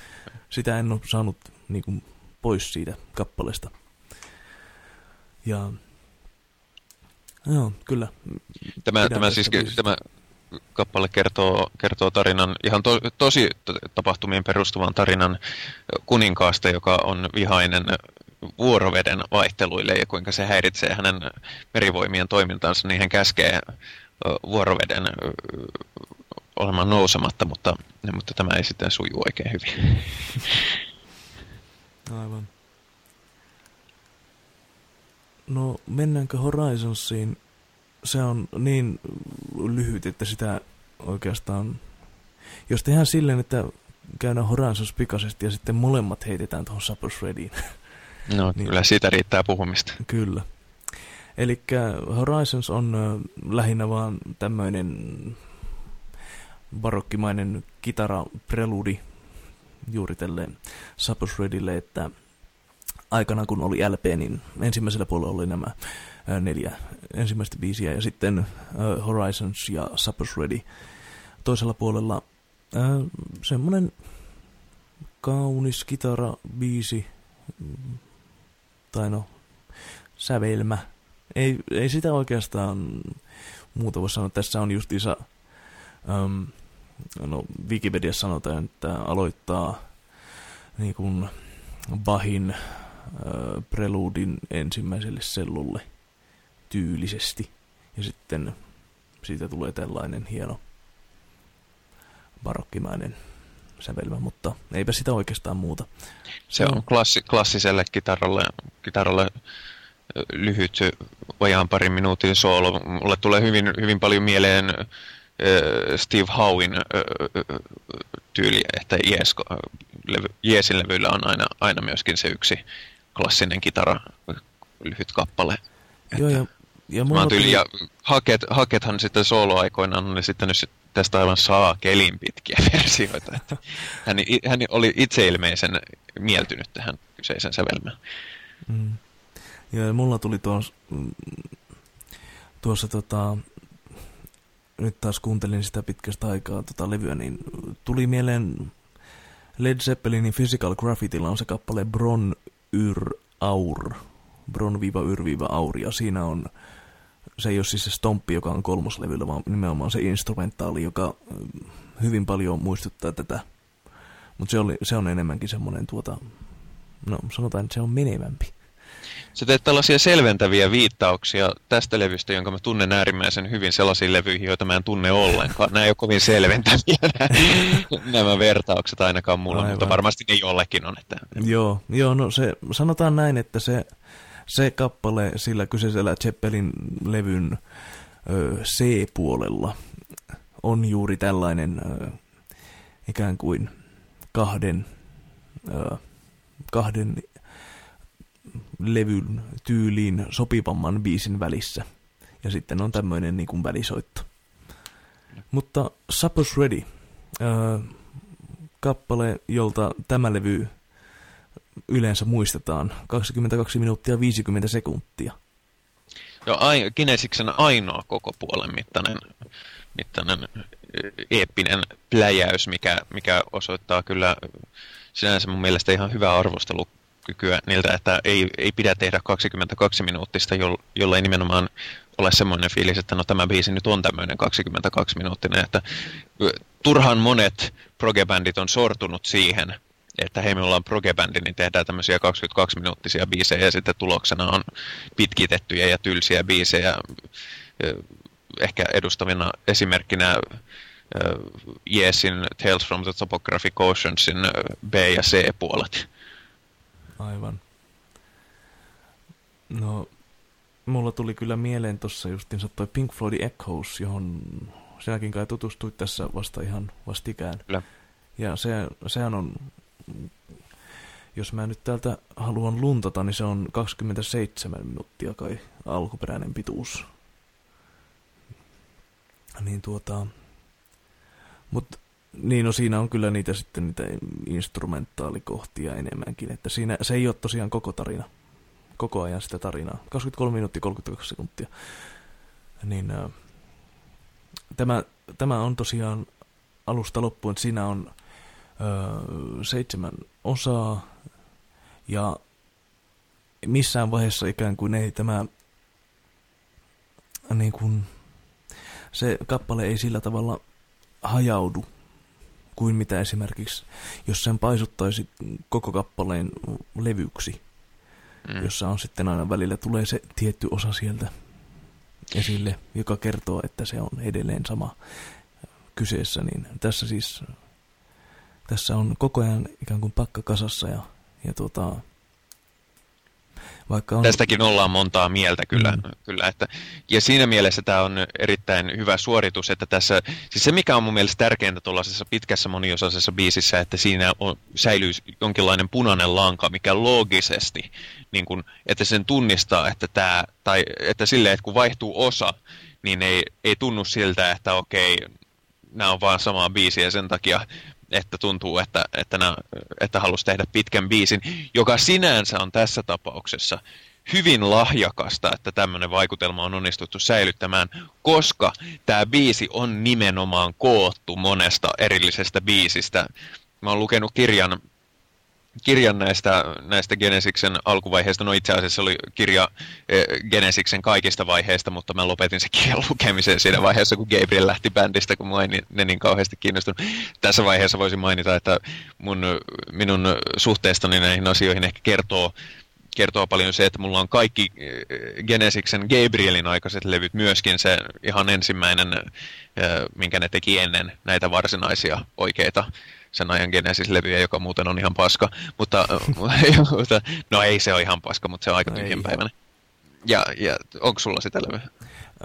sitä en ole saanut niin kuin, pois siitä kappaleesta. Ja joo, kyllä. Tämä, tämä, siis, tämä kappale kertoo, kertoo tarinan, ihan to, tosi tapahtumiin perustuvan tarinan kuninkaasta, joka on vihainen vuoroveden vaihteluille ja kuinka se häiritsee hänen merivoimien toimintansa, niin hän käskee vuoroveden olemaan nousematta, mutta, mutta tämä ei sitten suju oikein hyvin. Aivan. No, mennäänkö Horizonsiin? Se on niin lyhyt, että sitä oikeastaan... Jos tehdään silleen, että käydään Horizons pikaisesti ja sitten molemmat heitetään tuohon Suppers Readyin. No, niin, kyllä siitä riittää puhumista. Kyllä. Eli Horizons on lähinnä vaan tämmöinen barokkimainen kitara-preludi juuri tälleen Suppers Redille, että aikana kun oli LP, niin ensimmäisellä puolella oli nämä neljä ensimmäistä biisiä, ja sitten Horizons ja Supper's Ready toisella puolella. Semmoinen kaunis kitara-biisi, mm, tai no, sävelmä. Ei, ei sitä oikeastaan muuta voi sanoa. Tässä on justiinsa, um, no Wikipediassa sanotaan, että aloittaa niin kuin Bahin äh, preludin ensimmäiselle sellulle tyylisesti. Ja sitten siitä tulee tällainen hieno barokkimainen sävelmä, mutta eipä sitä oikeastaan muuta. Se on klassi, klassiselle kitaralle, kitaralle lyhyt vajaan parin minuutin soolo. Mulle tulee hyvin, hyvin paljon mieleen Steve Howin tyyli, että Yes, levy, Yesin levyllä on aina, aina myöskin se yksi klassinen kitara, lyhyt kappale. Joo, ja, ja, mulla tyyli, tuli... ja haket, hakethan sitten soloaikoinaan on sitten nyt tästä aivan saa kelin pitkiä versioita. Että hän, hän oli itse ilmeisen mieltynyt tähän kyseisen sävelmään. Mm. Ja mulla tuli tuossa, tuossa tota, nyt taas kuuntelin sitä pitkästä aikaa tota levyä, niin tuli mieleen Led Zeppelinin Physical Graffitilla on se kappale Bron Yr Aur. Bron viiva Yr viiva Aur. Ja siinä on, se ei ole siis se stomppi, joka on kolmoslevyllä, vaan nimenomaan se instrumentaali, joka hyvin paljon muistuttaa tätä. Mutta se, se on enemmänkin semmoinen tuota, no sanotaan, että se on menevämpi. Sä teet tällaisia selventäviä viittauksia tästä levystä, jonka mä tunnen äärimmäisen hyvin sellaisiin levyihin, joita mä en tunne ollenkaan. Nämä ei ole kovin selventäviä nämä vertaukset ainakaan mulla, Aivan. mutta varmasti ne jollekin on. Että... Joo, joo, no se, sanotaan näin, että se, se kappale sillä kyseisellä Zeppelin levyn C-puolella on juuri tällainen ö, ikään kuin kahden, ö, kahden levyn tyyliin sopivamman biisin välissä. Ja sitten on tämmöinen niin kuin välisoitto. Mutta Suppose Ready, äh, kappale, jolta tämä levy yleensä muistetaan, 22 minuuttia 50 sekuntia. Joo, ai, Kinesiksen ainoa koko puolen mittainen, mittainen eeppinen pläjäys, mikä, mikä osoittaa kyllä sinänsä mun mielestä ihan hyvää arvostelu kykyä niiltä, että ei, ei pidä tehdä 22 minuuttista, jollei nimenomaan ole semmoinen fiilis, että no tämä biisi nyt on tämmöinen 22 minuuttinen, että turhan monet progebändit on sortunut siihen, että hei me ollaan progebändi, niin tehdään tämmöisiä 22 minuuttisia biisejä ja sitten tuloksena on pitkitettyjä ja tylsiä biisejä. Ehkä edustavina esimerkkinä Yesin Tales from the Topographic Oceansin B- ja C-puolet Aivan. No, mulla tuli kyllä mieleen tuossa justinsa toi Pink Floydin Echoes, johon sinäkin kai tutustuit tässä vasta ihan vastikään. Kyllä. Ja se, sehän on, jos mä nyt täältä haluan luntata, niin se on 27 minuuttia kai alkuperäinen pituus. Niin tuota, mutta niin, no siinä on kyllä niitä sitten niitä instrumentaalikohtia enemmänkin, että siinä se ei ole tosiaan koko tarina, koko ajan sitä tarinaa. 23 minuuttia 32 sekuntia. Niin äh, tämä, tämä on tosiaan alusta loppuun, että siinä on äh, seitsemän osaa ja missään vaiheessa ikään kuin ei tämä niin kuin, se kappale ei sillä tavalla hajaudu kuin mitä esimerkiksi, jos sen paisuttaisi koko kappaleen levyksi, mm. jossa on sitten aina välillä tulee se tietty osa sieltä esille, joka kertoo, että se on edelleen sama kyseessä, niin tässä siis tässä on koko ajan ikään kuin pakka kasassa ja, ja tuota, vaikka on... Tästäkin ollaan montaa mieltä kyllä. Mm. kyllä että, ja siinä mielessä tämä on erittäin hyvä suoritus, että tässä, siis se mikä on mun mielestä tärkeintä tuollaisessa pitkässä moniosaisessa biisissä, että siinä on, säilyy jonkinlainen punainen lanka, mikä loogisesti, niin kun, että sen tunnistaa, että tämä, tai että silleen, että kun vaihtuu osa, niin ei, ei tunnu siltä, että okei, nämä on vaan samaa biisiä sen takia että tuntuu, että, että, nää, että halusi tehdä pitkän biisin, joka sinänsä on tässä tapauksessa hyvin lahjakasta, että tämmöinen vaikutelma on onnistuttu säilyttämään, koska tämä biisi on nimenomaan koottu monesta erillisestä biisistä. Mä oon lukenut kirjan kirjan näistä, näistä Genesiksen alkuvaiheista. No itse asiassa oli kirja eh, Genesiksen kaikista vaiheista, mutta mä lopetin se kirjan lukemisen siinä vaiheessa, kun Gabriel lähti bändistä, kun mä en ne niin kauheasti kiinnostunut. Tässä vaiheessa voisin mainita, että mun, minun suhteestani näihin asioihin ehkä kertoo kertoo paljon se, että mulla on kaikki eh, Genesiksen Gabrielin aikaiset levyt myöskin se ihan ensimmäinen, eh, minkä ne teki ennen näitä varsinaisia oikeita sen ajan Genesis-levyjä, joka muuten on ihan paska. Mutta, no ei se ole ihan paska, mutta se on aika tyhjänpäiväinen. Ja, ja onko sulla sitä levyä?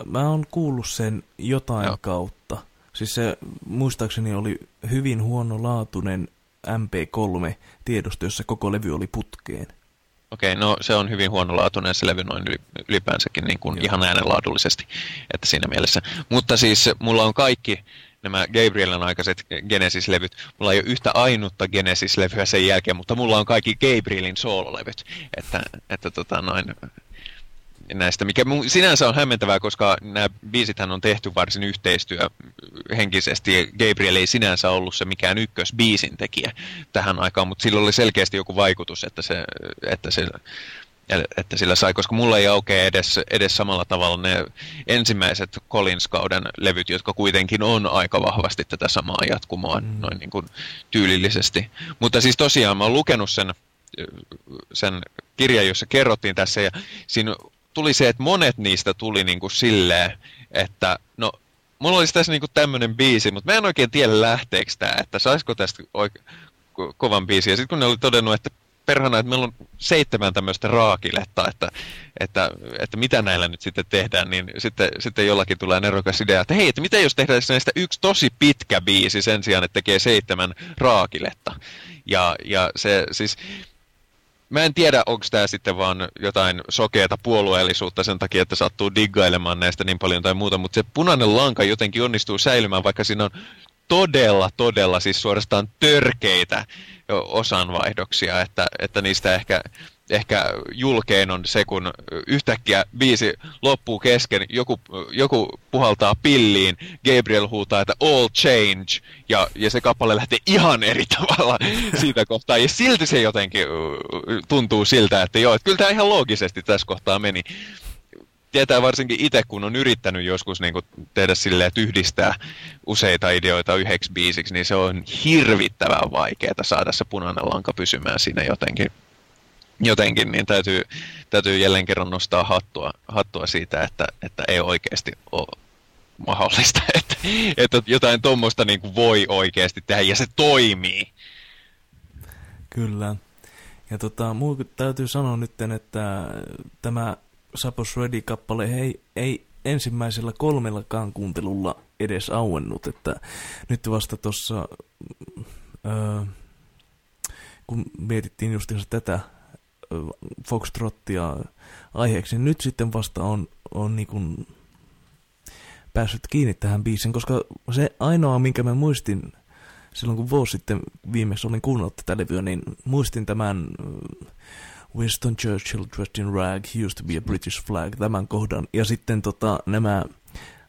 Mä oon kuullut sen jotain Joo. kautta. Siis se muistaakseni oli hyvin huonolaatuinen MP3-tiedosto, jossa koko levy oli putkeen. Okei, no se on hyvin huonolaatuinen se levy noin ylipäänsäkin niin kuin ihan äänenlaadullisesti, että siinä mielessä. Mutta siis mulla on kaikki nämä Gabrielin aikaiset Genesis-levyt. Mulla ei ole yhtä ainutta Genesis-levyä sen jälkeen, mutta mulla on kaikki Gabrielin soololevyt. Että, että tota noin, näistä, mikä sinänsä on hämmentävää, koska nämä biisithän on tehty varsin yhteistyö henkisesti. Gabriel ei sinänsä ollut se mikään ykkösbiisin tekijä tähän aikaan, mutta sillä oli selkeästi joku vaikutus, että se, että se että sillä sai, koska mulla ei aukea edes, edes samalla tavalla ne ensimmäiset Collins-kauden levyt, jotka kuitenkin on aika vahvasti tätä samaa jatkumoa mm. noin niin kuin tyylillisesti. Mutta siis tosiaan mä oon lukenut sen, sen kirjan, jossa kerrottiin tässä, ja siinä tuli se, että monet niistä tuli niin kuin silleen, että no mulla olisi tässä niinku tämmöinen biisi, mutta mä en oikein tiedä lähteekö tämä, että saisiko tästä oike- ko- kovan biisi. Ja sitten kun ne oli todennut, että perhana, että meillä on seitsemän tämmöistä raakiletta, että, että, että mitä näillä nyt sitten tehdään, niin sitten, sitten jollakin tulee nerokas idea, että hei, että mitä jos tehdään näistä yksi tosi pitkä biisi sen sijaan, että tekee seitsemän raakiletta. Ja, ja se siis, mä en tiedä, onko tämä sitten vaan jotain sokeata puolueellisuutta sen takia, että sattuu diggailemaan näistä niin paljon tai muuta, mutta se punainen lanka jotenkin onnistuu säilymään, vaikka siinä on todella, todella siis suorastaan törkeitä osanvaihdoksia, että, että niistä ehkä, ehkä julkein on se, kun yhtäkkiä biisi loppuu kesken, joku, joku puhaltaa pilliin, Gabriel huutaa, että all change, ja, ja se kappale lähtee ihan eri tavalla siitä kohtaa, ja silti se jotenkin tuntuu siltä, että joo, että kyllä tämä ihan loogisesti tässä kohtaa meni tietää varsinkin itse, kun on yrittänyt joskus niin kuin tehdä silleen, että yhdistää useita ideoita yhdeksi biisiksi, niin se on hirvittävän vaikeaa saada se punainen lanka pysymään siinä jotenkin. Jotenkin, niin täytyy, täytyy jälleen kerran nostaa hattua, hattua siitä, että, että ei oikeasti ole mahdollista, että, että jotain tuommoista niin voi oikeasti tehdä ja se toimii. Kyllä. Ja tota, täytyy sanoa nyt, että tämä Suppose Ready-kappale ei, ei ensimmäisellä kolmellakaan kuuntelulla edes auennut, että nyt vasta tuossa, kun mietittiin justiinsa tätä Foxtrottia aiheeksi, niin nyt sitten vasta on, on niin päässyt kiinni tähän biisin, koska se ainoa, minkä mä muistin silloin, kun vuosi sitten viimeksi olin kuunnellut tätä levyä, niin muistin tämän Winston Churchill dressed in rag, he used to be a British flag, tämän kohdan. Ja sitten tota, nämä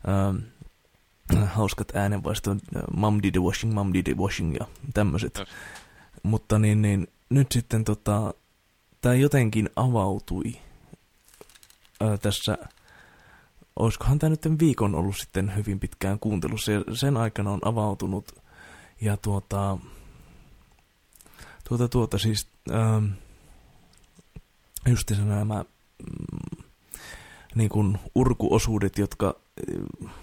äh, hauskat äänenvaistot, äh, mom did the washing, mom did the washing ja tämmöiset. Yes. Mutta niin, niin, nyt sitten tota, tämä jotenkin avautui äh, tässä, olisikohan tämä nyt viikon ollut sitten hyvin pitkään kuuntelussa ja sen aikana on avautunut ja tuota, tuota, tuota siis, ähm, just nämä mm, niin kuin urkuosuudet, jotka äh,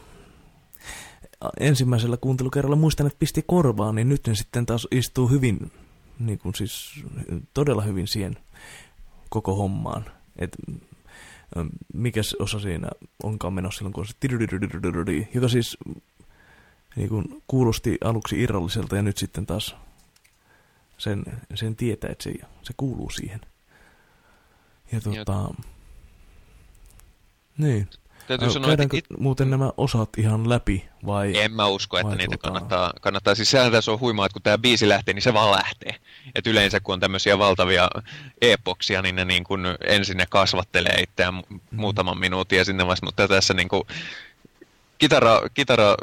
ensimmäisellä kuuntelukerralla muistan, että pisti korvaan, niin nyt ne sitten taas istuu hyvin, niin kuin siis todella hyvin siihen koko hommaan. Et, äh, mikä osa siinä onkaan menossa silloin, kun on se joka siis niin kuin kuulosti aluksi irralliselta ja nyt sitten taas sen, sen tietää, että se, se kuuluu siihen. Ja tota... Niin. täytyy no, sanoa, että it... muuten nämä osat ihan läpi vai? En mä usko, että niitä tuota... kannattaa, kannattaa. Siis sehän tässä on huimaa, että kun tämä biisi lähtee, niin se vaan lähtee. Et yleensä kun on tämmöisiä valtavia epoksia, niin ne niin kuin ensin ne kasvattelee itseään mm. muutaman minuutin ja sinne vasta, mutta tässä niin kuin kitara, kitara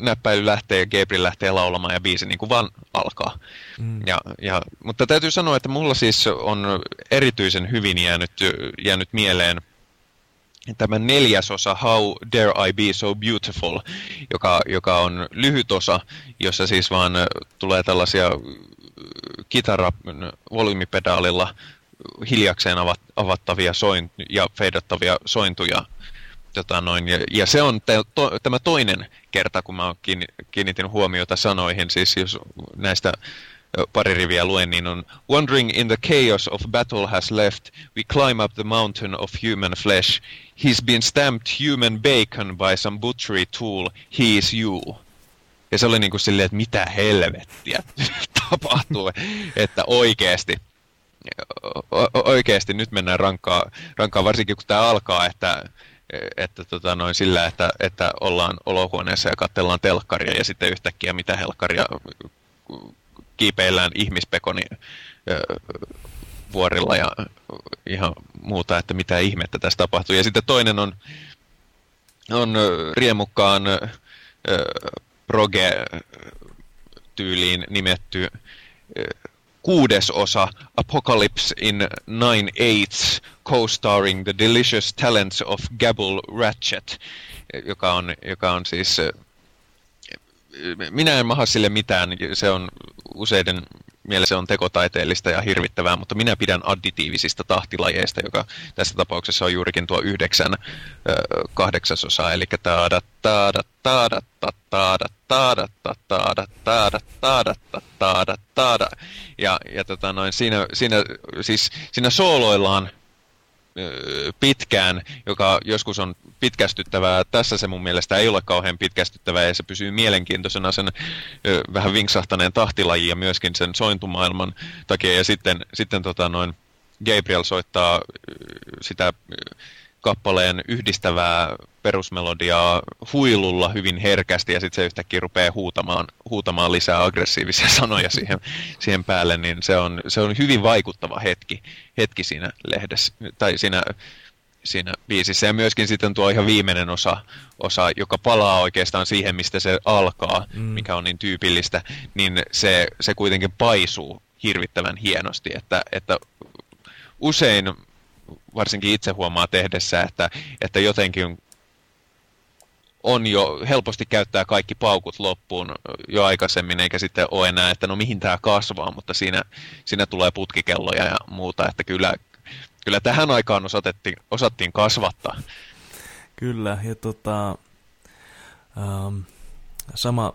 näppäily lähtee, Gabriel lähtee laulamaan ja biisi niin kuin vaan alkaa. Mm. Ja, ja, mutta täytyy sanoa, että mulla siis on erityisen hyvin jäänyt, jäänyt mieleen tämä neljäsosa How Dare I Be So Beautiful, joka, joka on lyhyt osa, jossa siis vaan tulee tällaisia kitara volyymipedaalilla hiljakseen avattavia soin, ja feidattavia sointuja tota noin, ja, ja se on te, to, tämä toinen kerta, kun mä kiinnitin huomiota sanoihin, siis jos näistä pari riviä luen, niin on Wandering in the chaos of battle has left, we climb up the mountain of human flesh. He's been stamped human bacon by some butchery tool, he is you. Ja se oli niin kuin silleen, että mitä helvettiä tapahtuu, että oikeasti oikeasti nyt mennään rankkaa, rankkaa varsinkin kun tämä alkaa, että että tota noin sillä, että, että ollaan olohuoneessa ja katsellaan telkkaria ja sitten yhtäkkiä mitä helkkaria kiipeillään ihmispekoni vuorilla ja ihan muuta, että mitä ihmettä tässä tapahtuu. Ja sitten toinen on, on riemukkaan proge-tyyliin nimetty kuudesosa Apocalypse in Nine Eights, co-starring the delicious talents of Gabble Ratchet, joka on, joka on siis minä en maha sille mitään, se on useiden mielessä se on tekotaiteellista ja hirvittävää, mutta minä pidän additiivisista tahtilajeista, joka tässä tapauksessa on juurikin tuo yhdeksän kahdeksasosa, eli taada, taada, taada, taada, taada, taada, taada, taada, taada, taada, ja, ja tota siis siinä sooloillaan pitkään, joka joskus on pitkästyttävää. Tässä se mun mielestä ei ole kauhean pitkästyttävää ja se pysyy mielenkiintoisena sen vähän vinksahtaneen tahtilajia ja myöskin sen sointumaailman takia. Ja sitten, sitten tota noin, Gabriel soittaa sitä kappaleen yhdistävää perusmelodiaa huilulla hyvin herkästi ja sitten se yhtäkkiä rupeaa huutamaan, huutamaan lisää aggressiivisia sanoja siihen, siihen päälle, niin se on, se on hyvin vaikuttava hetki, hetki siinä lehdessä, tai siinä, siinä biisissä. Ja myöskin sitten tuo ihan viimeinen osa, osa, joka palaa oikeastaan siihen, mistä se alkaa, mm. mikä on niin tyypillistä, niin se, se kuitenkin paisuu hirvittävän hienosti, että, että usein varsinkin itse huomaa tehdessä, että, että jotenkin on jo helposti käyttää kaikki paukut loppuun jo aikaisemmin, eikä sitten ole enää, että no mihin tämä kasvaa, mutta siinä, siinä tulee putkikelloja ja muuta, että kyllä, kyllä tähän aikaan osattiin, osattiin kasvattaa. Kyllä, ja tota, ähm, sama,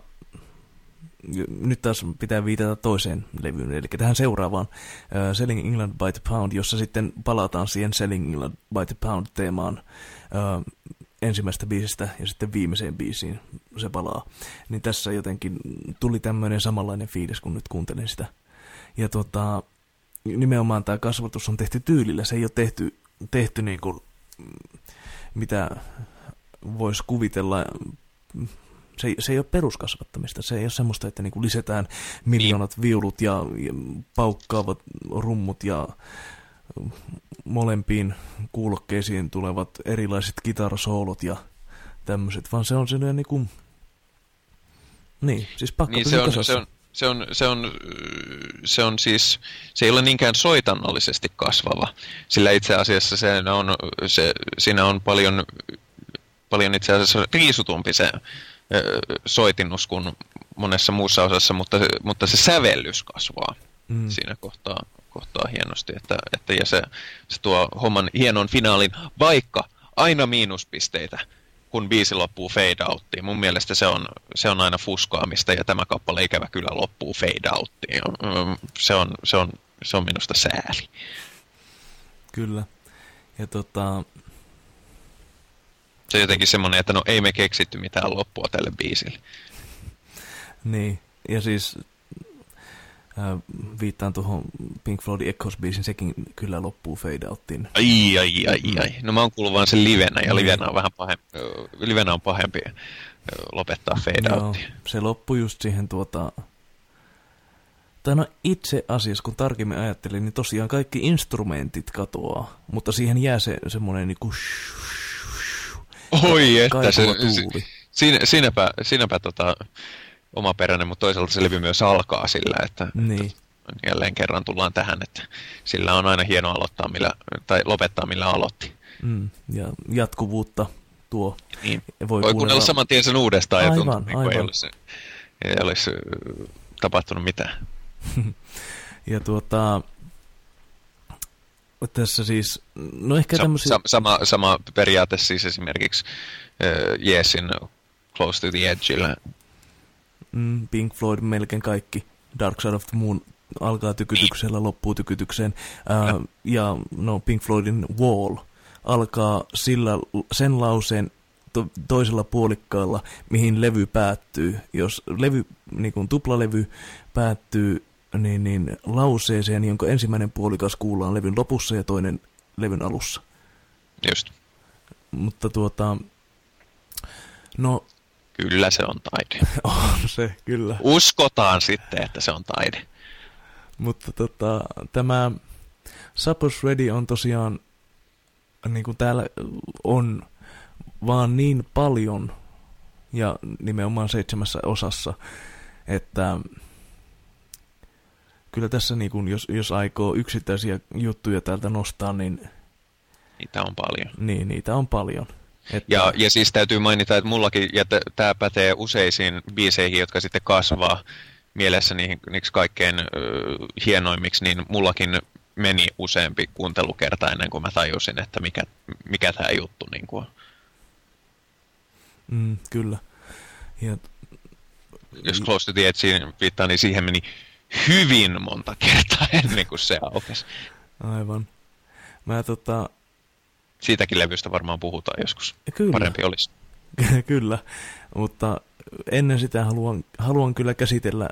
nyt taas pitää viitata toiseen levyyn, eli tähän seuraavaan uh, Selling England by the Pound, jossa sitten palataan siihen Selling England by the Pound teemaan ensimmäistä biisistä ja sitten viimeiseen biisiin se palaa. Niin tässä jotenkin tuli tämmöinen samanlainen fiilis, kun nyt kuuntelin sitä. Ja tota, nimenomaan tämä kasvatus on tehty tyylillä. Se ei ole tehty, tehty niin kuin, mitä voisi kuvitella se, se ei ole peruskasvattamista, se ei ole semmoista, että niin kuin lisätään miljoonat viulut ja, ja paukkaavat rummut ja molempiin kuulokkeisiin tulevat erilaiset kitarasoolot ja tämmöiset, vaan se on sellainen niin kuin, niin, siis pakko niin se on, se on, se on, se on, se on siis, se ei ole niinkään soitannollisesti kasvava, sillä itse asiassa se on, se, siinä on paljon, paljon itse asiassa riisutumpi se soitinnus kuin monessa muussa osassa, mutta, mutta se sävellys kasvaa mm. siinä kohtaa, kohtaa hienosti. Että, että, ja se, se tuo homman hienon finaalin, vaikka aina miinuspisteitä, kun biisi loppuu fade outtiin. Mun mielestä se on, se on aina fuskaamista ja tämä kappale ikävä kyllä loppuu fade outtiin. Se on, se on, se on minusta sääli. Kyllä. Ja tota, se on jotenkin semmoinen, että no ei me keksitty mitään loppua tälle biisille. Niin, ja siis Ää, viittaan tuohon Pink Floydin Echoes-biisin, sekin kyllä loppuu fade outtiin. Ai, ai, ai, ai. No mä oon kuullut vaan sen livenä, ja livenä on vähän pahempi, livenä on pahempi lopettaa fade outtia. se loppui just siihen tuota... Tai no itse asiassa, kun tarkemmin ajattelin, niin tosiaan kaikki instrumentit katoaa, mutta siihen jää se semmoinen niinku... Oi, että se, siinä, siinäpä, siinäpä tota, omaperäinen, mutta toisaalta se levy myös alkaa sillä, että, niin. että jälleen kerran tullaan tähän, että sillä on aina hieno aloittaa, millä, tai lopettaa millä aloitti. Mm, ja jatkuvuutta tuo. Niin. Voi, voi kuunnella, kuunnella saman tien sen uudestaan aivan, ja tuntuu, niin aivan. ei olisi, ei olisi tapahtunut mitään. ja tuota, tässä siis, no ehkä Sa- tämmöisiä... sama, sama periaate siis esimerkiksi uh, Yesin Close to the Edgeillä mm, Pink Floyd melkein kaikki. Dark Side of the Moon alkaa tykytyksellä, loppuu tykytykseen. Ää, ja no, Pink Floydin Wall alkaa sillä, sen lauseen to, toisella puolikkaalla, mihin levy päättyy. Jos levy, niin kuin tuplalevy päättyy niin, niin lauseeseen, jonka ensimmäinen puolikas kuullaan levyn lopussa ja toinen levyn alussa. Just. Mutta tuota, no Kyllä se on taide. on se, kyllä. Uskotaan sitten, että se on taide. Mutta tota, tämä Suppose Ready on tosiaan, niin kuin täällä on vaan niin paljon, ja nimenomaan seitsemässä osassa, että kyllä tässä niin kuin, jos, jos aikoo yksittäisiä juttuja täältä nostaa, niin... Niitä on paljon. Niin, niitä on paljon. Että... Ja, ja siis täytyy mainita, että mullakin, ja tämä pätee useisiin biiseihin, jotka sitten kasvaa mielessä niihin, niiksi kaikkein ö, hienoimmiksi, niin mullakin meni useampi kuuntelukerta ennen kuin mä tajusin, että mikä, mikä tämä juttu niin kuin on. Mm, kyllä. Ja... Jos Close to the Edge viittaa, niin siihen meni hyvin monta kertaa ennen kuin se aukesi. Aivan. Mä tota, siitäkin levystä varmaan puhutaan joskus. Kyllä. Parempi olisi. kyllä, mutta ennen sitä haluan, haluan kyllä käsitellä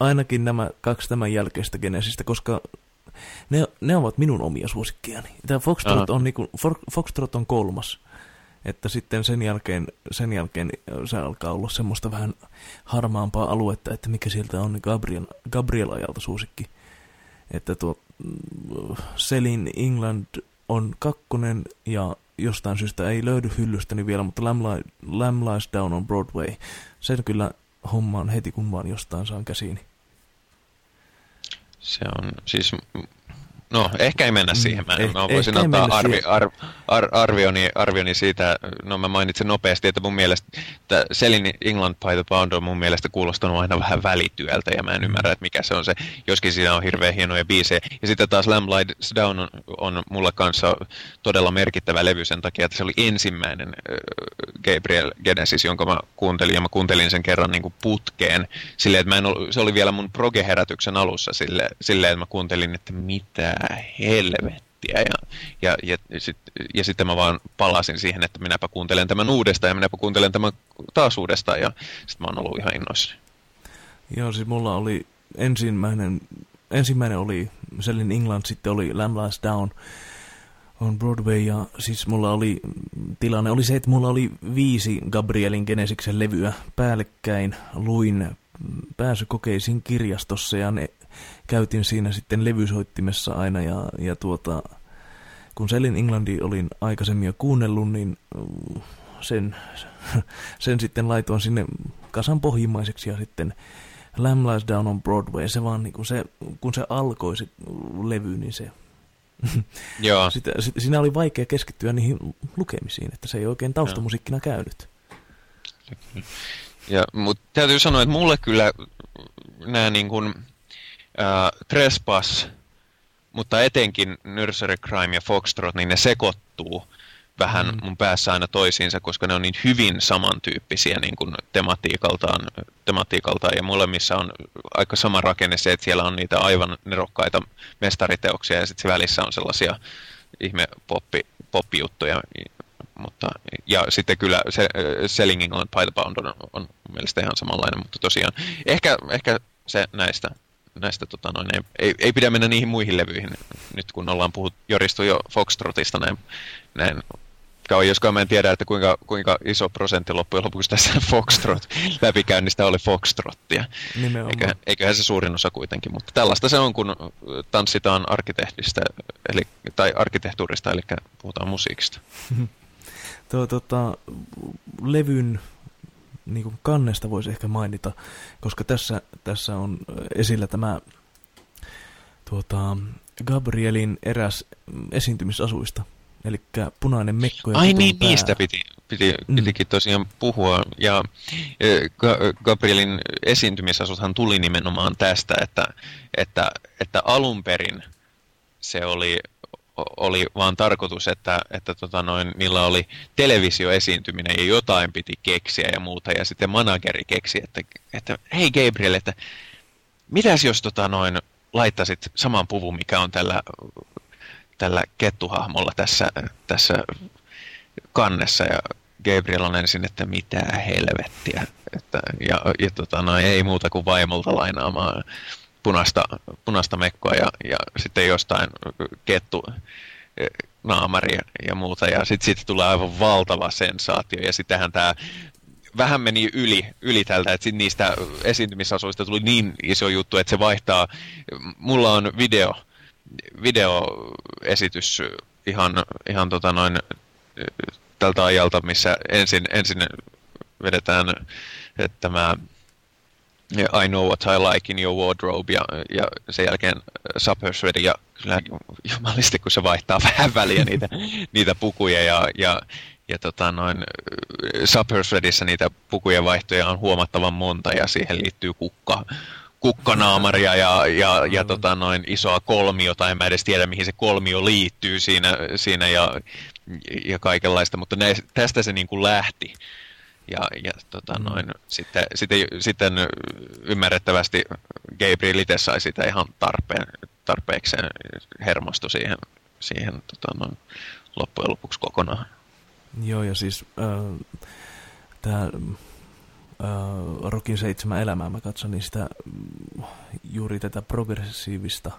ainakin nämä kaksi tämän jälkeistä Genesistä, koska ne, ne ovat minun omia suosikkiani. Tämä Foxtrot on, niinku, Foxtrot on kolmas. Että sitten sen jälkeen, sen jälkeen se alkaa olla semmoista vähän harmaampaa aluetta, että mikä sieltä on Gabriel, Gabriel ajalta suosikki. Että tuo mm, Selin England on kakkonen ja jostain syystä ei löydy hyllystäni vielä, mutta Lamb, Lamb Lies Down on Broadway. Sen kyllä hommaan heti kun vaan jostain saan käsiini. Se on siis No, ehkä ei mennä mm, siihen. Mä, eh, mä voisin antaa arvi, ar, ar, arvioni, arvioni siitä, no mä mainitsen nopeasti, että mun mielestä että Selin England by the Pound on mun mielestä kuulostanut aina vähän välityöltä, ja mä en ymmärrä, että mikä se on se, joskin siinä on hirveän hienoja biisejä. Ja sitten taas Lamb Lights Down on, on mulle kanssa todella merkittävä levy sen takia, että se oli ensimmäinen Gabriel Genesis, jonka mä kuuntelin, ja mä kuuntelin sen kerran niin kuin putkeen, silleen, että mä en ollut, se oli vielä mun proge-herätyksen alussa, silleen, sille, että mä kuuntelin, että mitä helvettiä. Ja, ja, ja, sit, ja sitten mä vaan palasin siihen, että minäpä kuuntelen tämän uudestaan ja minäpä kuuntelen tämän taas uudestaan ja sitten mä oon ollut ihan innoissani. Joo, siis mulla oli ensimmäinen, ensimmäinen oli Selin England, sitten oli Lamb Lies Down on Broadway ja siis mulla oli, tilanne oli se, että mulla oli viisi Gabrielin Genesiksen levyä päällekkäin, luin pääsykokeisiin kirjastossa ja ne käytin siinä sitten levysoittimessa aina ja, ja tuota, kun Selin Englandi olin aikaisemmin jo kuunnellut, niin uh, sen, sen sitten laitoin sinne kasan pohjimmaiseksi ja sitten Lamb Lies Down on Broadway, se vaan niin kun se, kun se alkoi se levy, niin se Joo. Sitä, siinä oli vaikea keskittyä niihin lukemisiin, että se ei oikein taustamusiikkina käynyt. Ja, mutta täytyy sanoa, että mulle kyllä nämä niin kuin, äh, Trespass, mutta etenkin Nursery Crime ja Foxtrot, niin ne sekoittuu vähän mm. mun päässä aina toisiinsa, koska ne on niin hyvin samantyyppisiä niin kuin tematiikaltaan, tematiikaltaan, ja molemmissa on aika sama rakenne se, että siellä on niitä aivan nerokkaita mestariteoksia, ja sitten välissä on sellaisia ihme poppi, poppijuttuja, mutta, ja sitten kyllä se, Selling on Python on, on mielestäni ihan samanlainen, mutta tosiaan ehkä, ehkä se näistä näistä tota noin, ei, ei, ei, pidä mennä niihin muihin levyihin, nyt kun ollaan puhut, joristu jo Foxtrotista näin, näin joskaan mä en tiedä, että kuinka, kuinka iso prosentti loppujen lopuksi tässä Foxtrot läpikäynnistä oli Foxtrottia. Eikä, eiköhän se suurin osa kuitenkin, mutta tällaista se on, kun tanssitaan arkkitehdistä, eli, tai arkkitehtuurista, eli puhutaan musiikista. Tuo, tota, levyn niin kuin kannesta voisi ehkä mainita, koska tässä, tässä on esillä tämä tuota, Gabrielin eräs esiintymisasuista, eli punainen mekko ja Ai niin, pää. niistä piti, piti, mm. pitikin tosiaan puhua, ja Gabrielin esiintymisasuthan tuli nimenomaan tästä, että, että, että alun perin se oli oli vaan tarkoitus, että, että tota noin, niillä oli televisioesiintyminen ja jotain piti keksiä ja muuta. Ja sitten manageri keksi, että, että hei Gabriel, että mitäs jos tota noin, laittaisit saman puvun, mikä on tällä, tällä kettuhahmolla tässä, tässä kannessa. Ja Gabriel on ensin, että mitä helvettiä. Että, ja ja tota noin, ei muuta kuin vaimolta lainaamaan punaista, punaista mekkoa ja, ja sitten jostain kettu e, naamaria ja muuta. Ja sitten siitä tulee aivan valtava sensaatio. Ja sittenhän tämä vähän meni yli, yli tältä, että niistä esiintymisasuista tuli niin iso juttu, että se vaihtaa. Mulla on video, videoesitys ihan, ihan tota noin, tältä ajalta, missä ensin, ensin vedetään tämä I know what I like in your wardrobe ja, ja sen jälkeen Supper Shred ja kyllä jumalisti kun se vaihtaa vähän väliä niitä, niitä pukuja ja, ja, ja tota noin, Supper Shredissa niitä pukujen vaihtoja on huomattavan monta ja siihen liittyy kukka, kukkanaamaria ja, ja, ja tota noin isoa kolmiota, en mä edes tiedä mihin se kolmio liittyy siinä, siinä ja, ja kaikenlaista, mutta ne, tästä se niin kuin lähti. Ja, ja tota mm. noin, sitten, sitten, sitten ymmärrettävästi Gabriel itse sai sitä ihan tarpeen, tarpeekseen hermostu siihen, siihen tota noin, loppujen lopuksi kokonaan. Joo, ja siis äh, tämä äh, Rokin seitsemän elämää mä katson, niin sitä juuri tätä progressiivista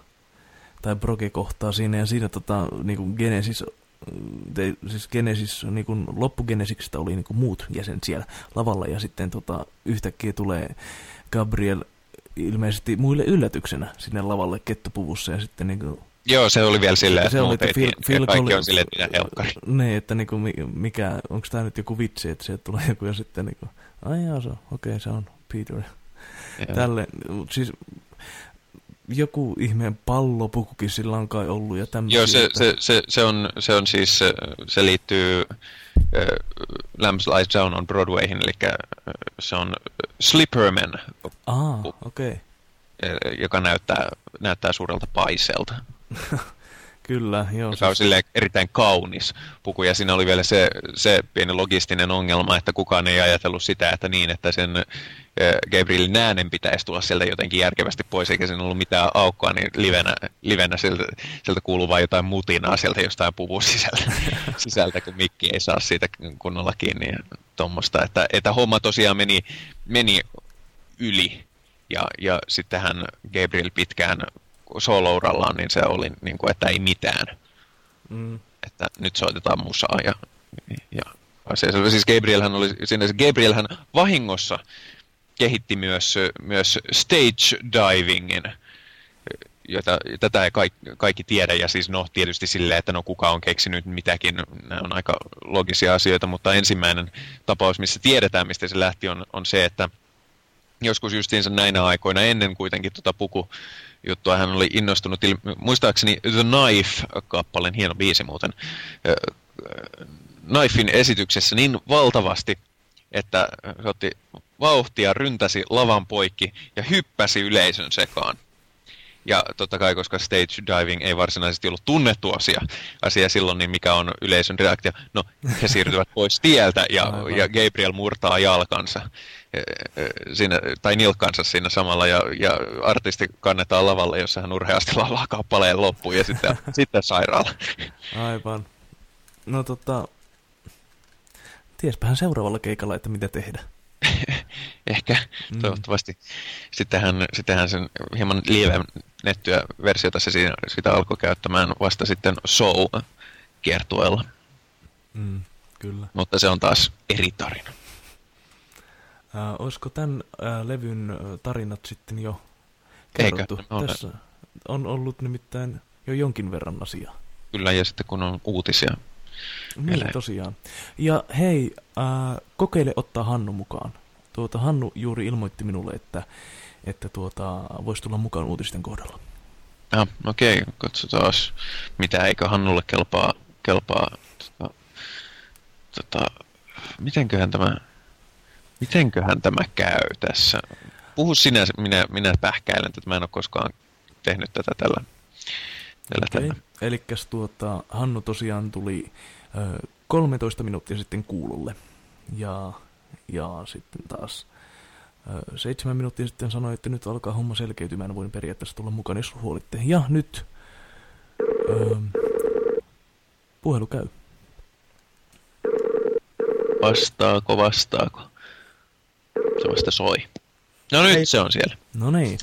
tai proge-kohtaa siinä, ja siinä tota, niin kuin Genesis te, siis Genesis, niin kuin loppugenesiksistä oli niin kuin muut jäsen siellä lavalla ja sitten tota, yhtäkkiä tulee Gabriel ilmeisesti muille yllätyksenä sinne lavalle kettupuvussa ja sitten niin kuin, Joo, se oli vielä silleen, se oli, että Phil, Phil kaikki on silleen, että helkkari. Niin, että niin kuin, mikä, onko tämä nyt joku vitsi, että sieltä tulee joku ja sitten niin kuin, ai jaa, se on, okei, okay, se on Peter. Tälle, siis joku ihmeen pallopukukin sillä on kai ollut ja tämmöisiä. Joo, se, se, se, se, on, se on siis, se liittyy äh, Lambs Lies Down on Broadwayhin, eli se on Slipperman. Ah, okei. Okay. Joka näyttää, näyttää suurelta paiselta. Kyllä, joo. Joka on siis... erittäin kaunis puku, ja siinä oli vielä se, se pieni logistinen ongelma, että kukaan ei ajatellut sitä, että niin, että sen Gabrielin äänen pitäisi tulla sieltä jotenkin järkevästi pois, eikä siinä ollut mitään aukkoa, niin livenä, livenä sieltä, sieltä kuuluu vain jotain mutinaa sieltä jostain puvun sisältä, sisältä, kun mikki ei saa siitä kunnolla kiinni ja tuommoista. Että, että homma tosiaan meni, meni yli, ja, ja sittenhän Gabriel pitkään solourallaan, niin se oli niin kuin, että ei mitään. Mm. Että nyt soitetaan musaa ja, ja se, siis Gabrielhän oli siinä, Gabrielhän vahingossa kehitti myös, myös stage divingin, jota, tätä ei kaikki, kaikki tiedä, ja siis no tietysti silleen, että no kuka on keksinyt mitäkin, nämä on aika logisia asioita, mutta ensimmäinen tapaus, missä tiedetään, mistä se lähti, on, on se, että joskus justiinsa näinä aikoina ennen kuitenkin tuota puku juttua hän oli innostunut, muistaakseni The Knife-kappaleen, hieno biisi muuten, Knifein esityksessä niin valtavasti, että se otti vauhtia, ryntäsi lavan poikki ja hyppäsi yleisön sekaan. Ja totta kai, koska stage diving ei varsinaisesti ollut tunnettu asia, asia silloin, niin mikä on yleisön reaktio? No, he siirtyvät pois tieltä ja, ja Gabriel murtaa jalkansa siinä, tai nilkkansa siinä samalla ja, ja artisti kannetaan lavalle, jossa hän urheasti lavaa kappaleen loppuun ja sitten, sitten sairaala. Aivan. No tota, tiespähän seuraavalla keikalla, että mitä tehdä. ehkä mm. toivottavasti. Sittenhän, sittenhän sen hieman lievennettyä versiota se siinä, sitä alkoi käyttämään vasta sitten Show-kiertueella. Mm, kyllä. Mutta se on taas eri tarina. Äh, olisiko tämän äh, levyn tarinat sitten jo kerrottu? Eikä, on, Tässä on ollut nimittäin jo jonkin verran asiaa. Kyllä, ja sitten kun on uutisia. Niin, Ele. tosiaan. Ja hei, äh, kokeile ottaa Hannu mukaan. Tuota, Hannu juuri ilmoitti minulle, että, että tuota, voisi tulla mukaan uutisten kohdalla. Ah, okei, okay. katsotaan, mitä eikö Hannulle kelpaa, kelpaa tota, tota, mitenköhän tämä, mitenköhän tämä käy tässä? Puhu sinä, minä, minä pähkäilen, että mä en ole koskaan tehnyt tätä tällä, tällä, okay. Eli tuota, Hannu tosiaan tuli ö, 13 minuuttia sitten kuululle. Ja, ja sitten taas ö, seitsemän minuuttia sitten sanoi, että nyt alkaa homma selkeytymään, voin periaatteessa tulla mukaan, jos huolitte. Ja nyt ö, puhelu käy. Vastaako, vastaako? Se vasta soi. No nyt Hei. se on siellä. No niin.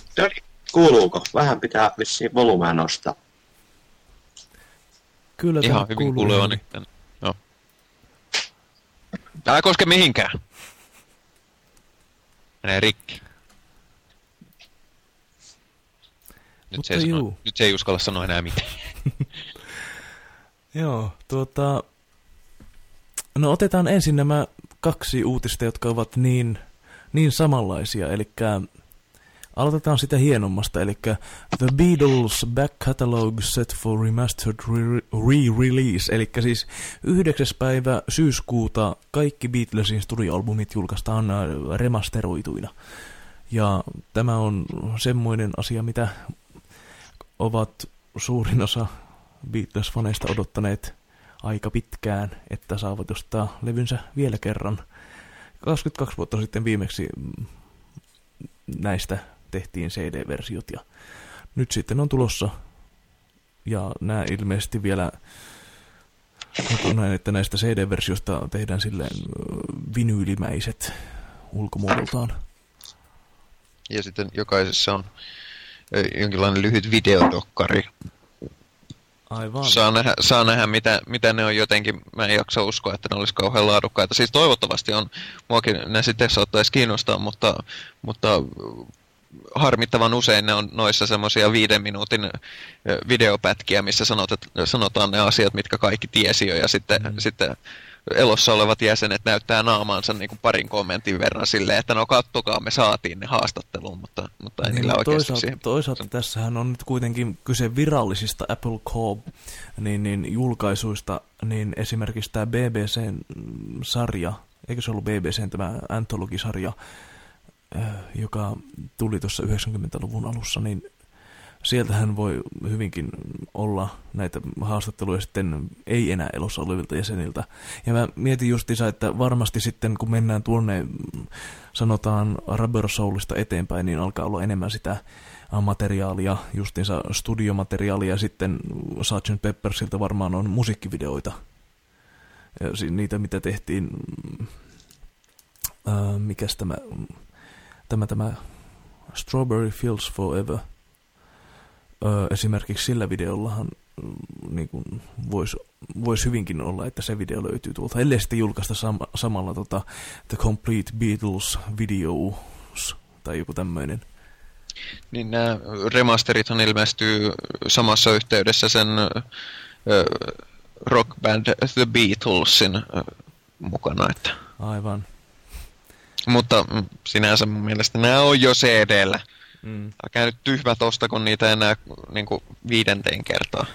Kuuluuko? Vähän pitää vissiin volumea nostaa. Kyllä Ihan hyvin kuuluu on nyt. Joo. Älä koske mihinkään. Menee rikki. Nyt se, ei sano, nyt se ei uskalla sanoa enää mitään. Joo, tuota... No otetaan ensin nämä kaksi uutista, jotka ovat niin, niin samanlaisia. Eli Aloitetaan sitä hienommasta, eli The Beatles Back Catalog Set for Remastered Re-Release, eli siis 9. päivä syyskuuta kaikki Beatlesin studioalbumit julkaistaan äh, remasteroituina. Ja tämä on semmoinen asia, mitä ovat suurin osa Beatles-faneista odottaneet aika pitkään, että saavat ostaa levynsä vielä kerran. 22 vuotta sitten viimeksi näistä tehtiin CD-versiot ja nyt sitten on tulossa ja nämä ilmeisesti vielä näin, että näistä CD-versiosta tehdään silleen vinyylimäiset ulkomuodoltaan. Ja sitten jokaisessa on jonkinlainen lyhyt videodokkari. Aivan. Saa nähdä, saa nähdä mitä, mitä ne on jotenkin, mä en jaksa uskoa, että ne olisi kauhean laadukkaita. Siis toivottavasti on, muakin ne sitten saattaisi kiinnostaa, mutta, mutta harmittavan usein ne on noissa semmoisia viiden minuutin videopätkiä, missä sanotaan ne asiat, mitkä kaikki tiesi jo, ja sitten, mm. sitten elossa olevat jäsenet näyttää naamaansa niin kuin parin kommentin verran silleen, että no kattokaa, me saatiin ne haastatteluun, mutta, mutta ei niin, niillä oikeasti toisaalta, siihen. Toisaalta tässähän on nyt kuitenkin kyse virallisista Apple Corp niin, niin, julkaisuista, niin esimerkiksi tämä BBC-sarja, eikö se ollut BBCn tämä Anthology-sarja, Äh, joka tuli tuossa 90-luvun alussa, niin sieltähän voi hyvinkin olla näitä haastatteluja sitten ei enää elossa olevilta jäseniltä. Ja mä mietin justiinsa, että varmasti sitten kun mennään tuonne, sanotaan Rubber Soulista eteenpäin, niin alkaa olla enemmän sitä materiaalia, justiinsa studiomateriaalia, sitten Sgt. Peppersiltä varmaan on musiikkivideoita. Ja niitä, mitä tehtiin, ää, mikäs tämä tämä, tämä Strawberry Fields Forever, öö, esimerkiksi sillä videollahan mm, niin kuin voisi vois hyvinkin olla, että se video löytyy tuolta, ellei sitten julkaista sam- samalla tota, The Complete Beatles Videos tai joku tämmöinen. Niin nämä remasterithan ilmestyy samassa yhteydessä sen äh, rock band The Beatlesin äh, mukana. Että... Aivan. Mutta mm, sinänsä mun mielestä nämä on jo CD-llä. Mm. Älkää nyt tyhmät ostako niitä enää niin kuin viidenteen kertaa.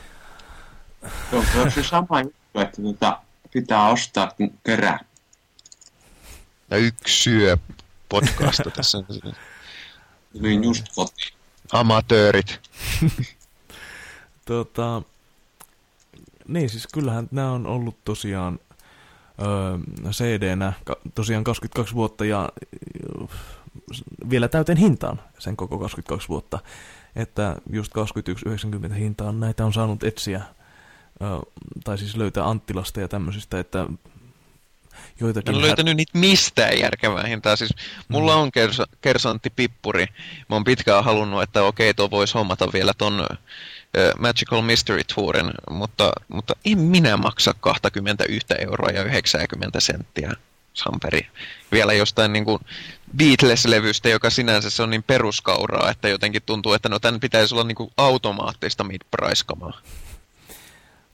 Joo, se on se sama juttu, että tuota, pitää ostaa kun kerää. Ja yksi syö podcasta tässä. Niin just kotiin. Amatöörit. tota, niin siis kyllähän nämä on ollut tosiaan öö, CD-nä tosiaan 22 vuotta ja vielä täyteen hintaan sen koko 22 vuotta. Että just 21,90 hintaan näitä on saanut etsiä, tai siis löytää Anttilasta ja tämmöisistä, että joitakin... En löytänyt niitä mistään järkevää hintaa. Siis mulla mm. on kersa, kersantti pippuri. Mä oon pitkään halunnut, että okei, tuo voisi hommata vielä ton uh, Magical Mystery Tourin, mutta, mutta en minä maksa 21 euroa ja 90 senttiä Samperi. Vielä jostain niin kuin Beatles-levystä, joka sinänsä se on niin peruskauraa, että jotenkin tuntuu, että no tämän pitäisi olla niin kuin automaattista mid-price-kamaa.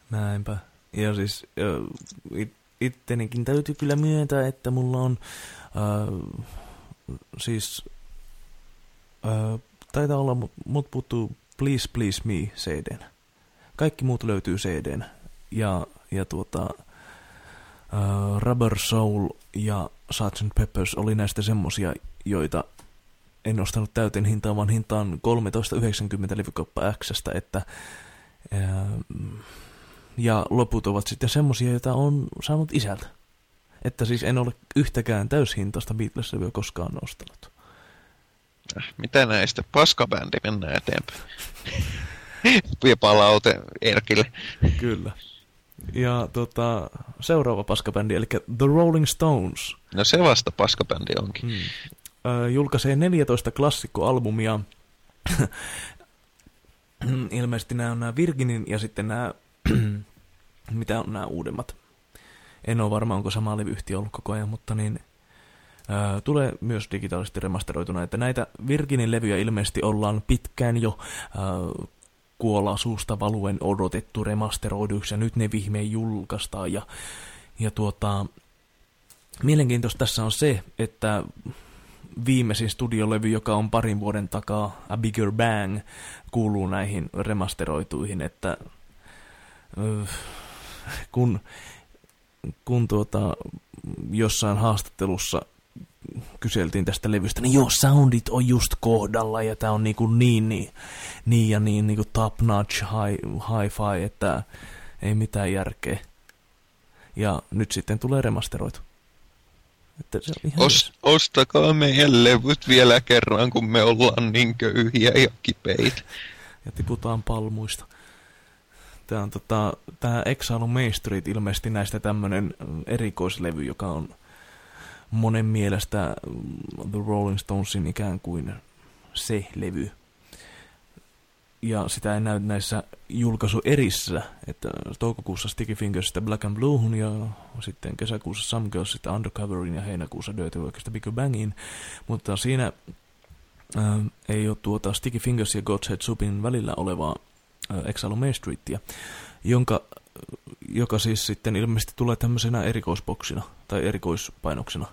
Näinpä. Ja siis it, ittenikin täytyy kyllä myöntää, että mulla on äh, siis äh, taitaa olla, mut puuttuu Please Please Me cd Kaikki muut löytyy cd Ja, ja tuota, uh, Rubber Soul ja Sgt. Peppers oli näistä semmosia, joita en ostanut täyteen hintaan, vaan hintaan 13,90 levykauppa Xstä, että uh, ja loput ovat sitten semmosia, joita on saanut isältä. Että siis en ole yhtäkään täyshintaista Beatles-levyä koskaan ostanut. Mitä näistä? Paskabändi mennään eteenpäin. Ja palaute Erkille. Kyllä. Ja tota, seuraava paskabändi, eli The Rolling Stones. No se vasta paskabändi onkin. Hmm. Ö, julkaisee 14 klassikkoalbumia. Ilmeisesti nämä on nämä Virginin ja sitten nämä, mitä on nämä uudemmat. En ole varma, onko sama levyyhtiö ollut koko ajan, mutta niin tulee myös digitaalisesti remasteroituna, että näitä Virginin levyjä ilmeisesti ollaan pitkään jo kuolla suusta valuen odotettu remasteroiduksi, ja nyt ne vihmeen julkaistaan, ja, ja tuota, mielenkiintoista tässä on se, että viimeisin studiolevy, joka on parin vuoden takaa, A Bigger Bang, kuuluu näihin remasteroituihin, että kun, kun tuota, jossain haastattelussa kyseltiin tästä levystä, niin joo, soundit on just kohdalla ja tää on niinku niin, niin, niin ja niin niinku top notch hi-fi, että ei mitään järkeä. Ja nyt sitten tulee remasteroitu. Että se on ihan Os, ostakaa meidän levyt vielä kerran, kun me ollaan niin köyhiä ja kipeitä. Ja tiputaan palmuista. Tämä on tota, tämä Exile Main Street ilmeisesti näistä tämmönen erikoislevy, joka on monen mielestä mm, The Rolling Stonesin ikään kuin se levy. Ja sitä ei näy näissä julkaisuerissä, että toukokuussa Sticky Fingersista Black and Bluehun ja sitten kesäkuussa Some Girlsista Undercoverin ja heinäkuussa Dirty Workista Big Bangin. Mutta siinä ää, ei ole tuota Sticky Fingers ja God's Head Supin välillä olevaa ää, Exile Main Streetia, jonka joka siis sitten ilmeisesti tulee tämmöisenä erikoisboksina tai erikoispainoksena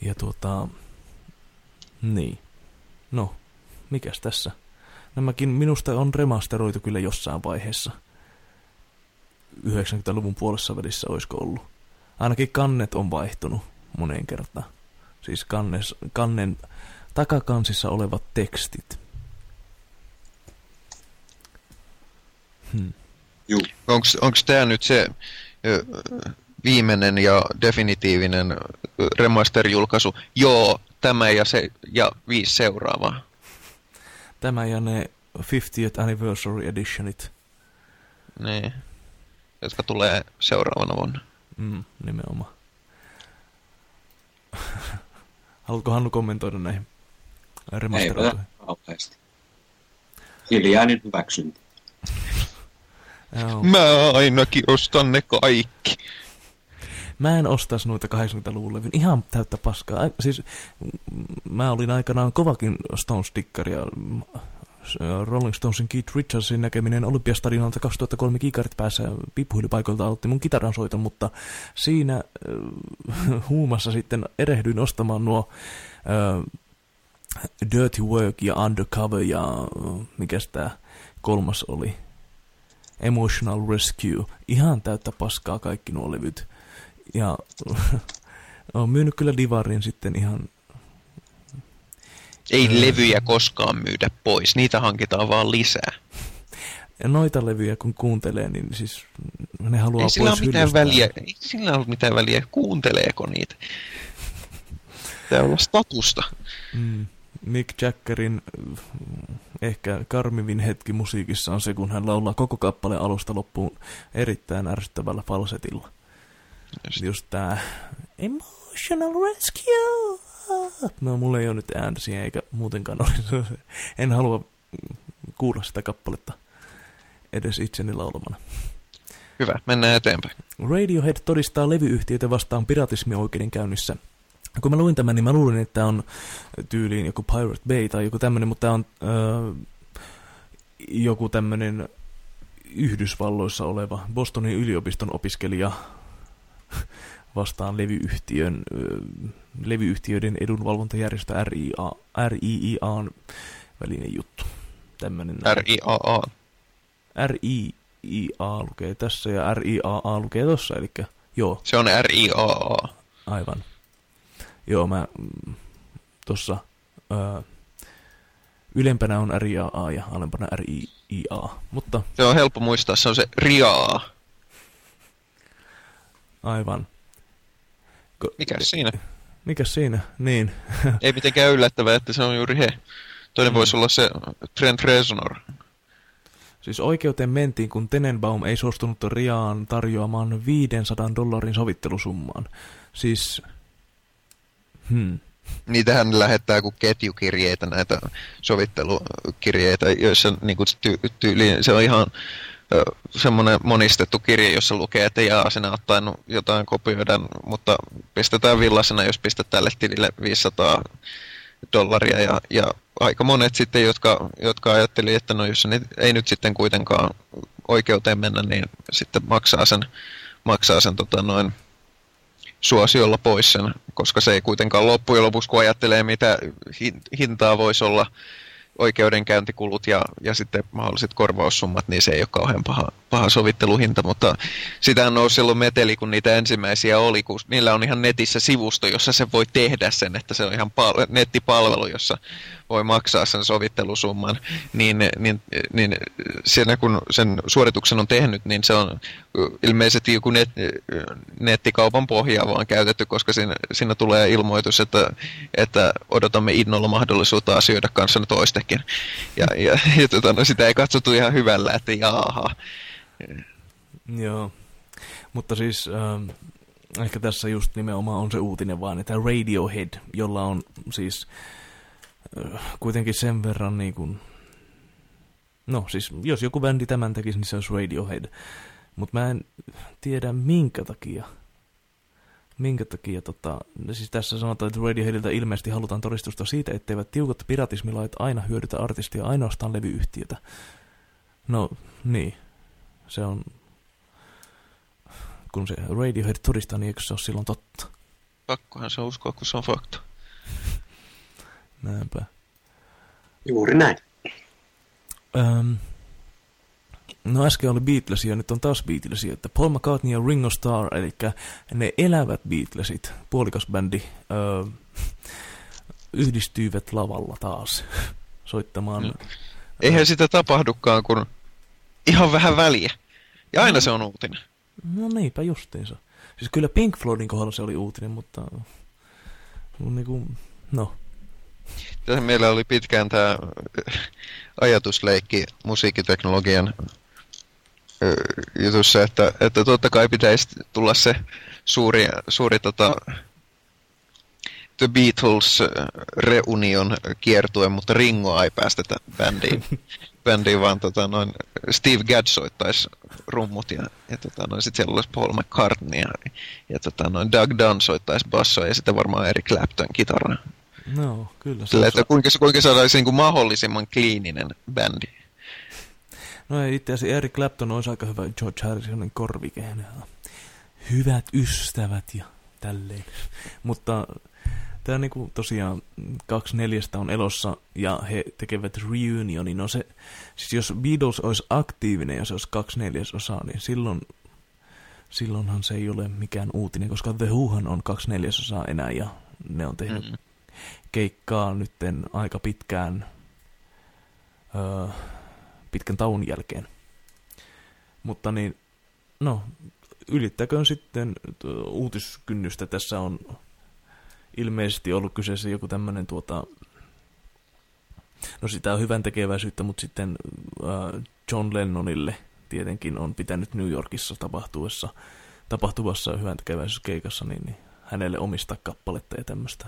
ja tuota, niin. No, mikäs tässä? Nämäkin minusta on remasteroitu kyllä jossain vaiheessa. 90-luvun puolessa välissä olisiko ollut. Ainakin kannet on vaihtunut moneen kertaan. Siis kannes, kannen takakansissa olevat tekstit. Hmm. Onko tämä nyt se viimeinen ja definitiivinen remaster-julkaisu. Joo, tämä ja, se, ja viisi seuraavaa. Tämä ja ne 50th Anniversary Editionit. Niin, jotka tulee seuraavana vuonna. Mm, nimenomaan. Haluatko Hannu kommentoida näihin remasteroituihin? Ei kauheasti. Hiljainen hyväksyntä. Mä ainakin ostan ne kaikki. Mä en ostaisi noita 80-luvun levyn. Ihan täyttä paskaa. Siis mä olin aikanaan kovakin Stones-stikkari ja Rolling Stonesin Keith Richardsin näkeminen Olympiastadionalta 2003 kiikarit päässä piippuhyylipaikoilta aloitti mun kitaran soiton, mutta siinä äh, huumassa sitten erehdyin ostamaan nuo äh, Dirty Work ja Undercover ja äh, mikä tämä kolmas oli, Emotional Rescue. Ihan täyttä paskaa kaikki nuo levyt. Ja on myynyt kyllä Divarin sitten ihan... Ei äh, levyjä koskaan myydä pois, niitä hankitaan vaan lisää. Ja noita levyjä kun kuuntelee, niin siis ne haluaa ei sillä pois mitään väliä, Ei sillä ole mitään väliä, kuunteleeko niitä. Tämä on statusta. Mm. Mick Jaggerin ehkä karmivin hetki musiikissa on se, kun hän laulaa koko kappaleen alusta loppuun erittäin ärsyttävällä falsetilla. Just, just tää Emotional Rescue. No, mulla ei ole nyt ääntä siihen, eikä muutenkaan ole. En halua kuulla sitä kappaletta edes itseni laulamana. Hyvä, mennään eteenpäin. Radiohead todistaa levyyhtiöitä vastaan piratismi-oikeudenkäynnissä. Kun mä luin tämän, niin mä luulin, että tämä on tyyliin joku Pirate Bay tai joku tämmöinen, mutta tämä on öö, joku tämmöinen Yhdysvalloissa oleva Bostonin yliopiston opiskelija vastaan levyyhtiön, levyyhtiöiden edunvalvontajärjestö RIA, RIIAn välinen juttu. Tämmönen, RIAA. RIIA lukee tässä ja RIAA lukee tossa, eli joo. Se on RIAA. Aivan. Joo, mä mm, tossa öö, ylempänä on RIAA ja alempana RIIA, mutta... Se on helppo muistaa, se on se RIAA. Aivan. Ko- Mikä siinä? Mikä siinä? Niin. Ei mitenkään yllättävää, että se on juuri he. Toinen mm. voisi olla se Trent Reznor. Siis oikeuteen mentiin, kun Tenenbaum ei suostunut Riaan tarjoamaan 500 dollarin sovittelusummaan. Siis... Hmm. Niitähän lähettää kuin ketjukirjeitä, näitä sovittelukirjeitä, joissa niin kuin ty- tyyliin se on ihan semmoinen monistettu kirje, jossa lukee, että jaa, sinä ottaen jotain kopioida, mutta pistetään villasena, jos pistät tälle tilille 500 dollaria. Ja, ja aika monet sitten, jotka, jotka ajatteli, että no jos ei nyt sitten kuitenkaan oikeuteen mennä, niin sitten maksaa sen, maksaa sen tota noin suosiolla pois sen, koska se ei kuitenkaan loppujen lopuksi, kun ajattelee mitä hintaa voisi olla oikeudenkäyntikulut ja, ja sitten mahdolliset korvaussummat, niin se ei ole kauhean paha, paha sovitteluhinta, mutta sitä on noussut silloin meteli, kun niitä ensimmäisiä oli, kun niillä on ihan netissä sivusto, jossa se voi tehdä sen, että se on ihan pal- nettipalvelu, jossa voi maksaa sen sovittelusumman, niin, niin, niin siinä kun sen suorituksen on tehnyt, niin se on ilmeisesti joku net, nettikaupan pohjaa vaan käytetty, koska siinä, siinä tulee ilmoitus, että, että odotamme innolla mahdollisuutta asioida kanssa toistekin. Ja, ja, ja tota, no, sitä ei katsottu ihan hyvällä, että jaaha. Joo, mutta siis... Ähm ehkä tässä just nimenomaan on se uutinen vaan, että Radiohead, jolla on siis kuitenkin sen verran niin kuin, no siis jos joku bändi tämän tekisi, niin se olisi Radiohead. Mutta mä en tiedä minkä takia. Minkä takia, tota, siis tässä sanotaan, että Radioheadilta ilmeisesti halutaan todistusta siitä, etteivät tiukat piratismilait aina hyödytä artistia ainoastaan levyyhtiötä. No, niin. Se on, kun se Radiohead todistaa, niin eikö se ole silloin totta? Pakkohan se uskoa, kun se on fakta. Näinpä. Juuri näin. Öm, no äsken oli Beatlesia, nyt on taas Beatlesia, että Paul McCartney ja Ringo Starr, eli ne elävät Beatlesit, puolikas bändi, öö, yhdistyivät lavalla taas soittamaan. No. Eihän sitä tapahdukaan, kun ihan vähän väliä. Ja aina no. se on uutinen. No niinpä justiinsa. Siis kyllä Pink Floydin kohdalla se oli uutinen, mutta... Niin kuin, no, tässä meillä oli pitkään tämä ajatusleikki musiikkiteknologian jutussa, että, että totta kai pitäisi tulla se suuri, suuri tota, The Beatles reunion kiertue, mutta Ringo ei päästetä bändiin, bändiin vaan tota, noin Steve Gadd soittaisi rummut ja, ja tota, noin, sitten siellä olisi Paul McCartney ja, ja tota, noin Doug Dunn soittaisi bassoa ja sitten varmaan Eric Clapton kitaraa. No, kyllä. Sillä, että kuinka, kuinka saadaan niin kuin mahdollisimman kliininen bändi. No ei itse asiassa Eric Clapton olisi aika hyvä George Harrisonin korvike. Hyvät ystävät ja tälleen. Mutta tämä niinku tosiaan kaksi neljästä on elossa ja he tekevät reunionin. No se, siis jos Beatles olisi aktiivinen ja se olisi kaksi neljäsosaa, niin silloin, silloinhan se ei ole mikään uutinen, koska The Whohan on kaksi neljäsosaa enää ja ne on tehnyt mm-hmm keikkaa nytten aika pitkään, öö, pitkän tauon jälkeen. Mutta niin, no, ylittäköön sitten uutiskynnystä. Tässä on ilmeisesti ollut kyseessä joku tämmöinen tuota, no sitä on hyvän tekeväisyyttä, mutta sitten John Lennonille tietenkin on pitänyt New Yorkissa tapahtuessa tapahtuvassa hyvän tekeväisyyskeikassa, niin, niin hänelle omistaa kappaletta ja tämmöistä.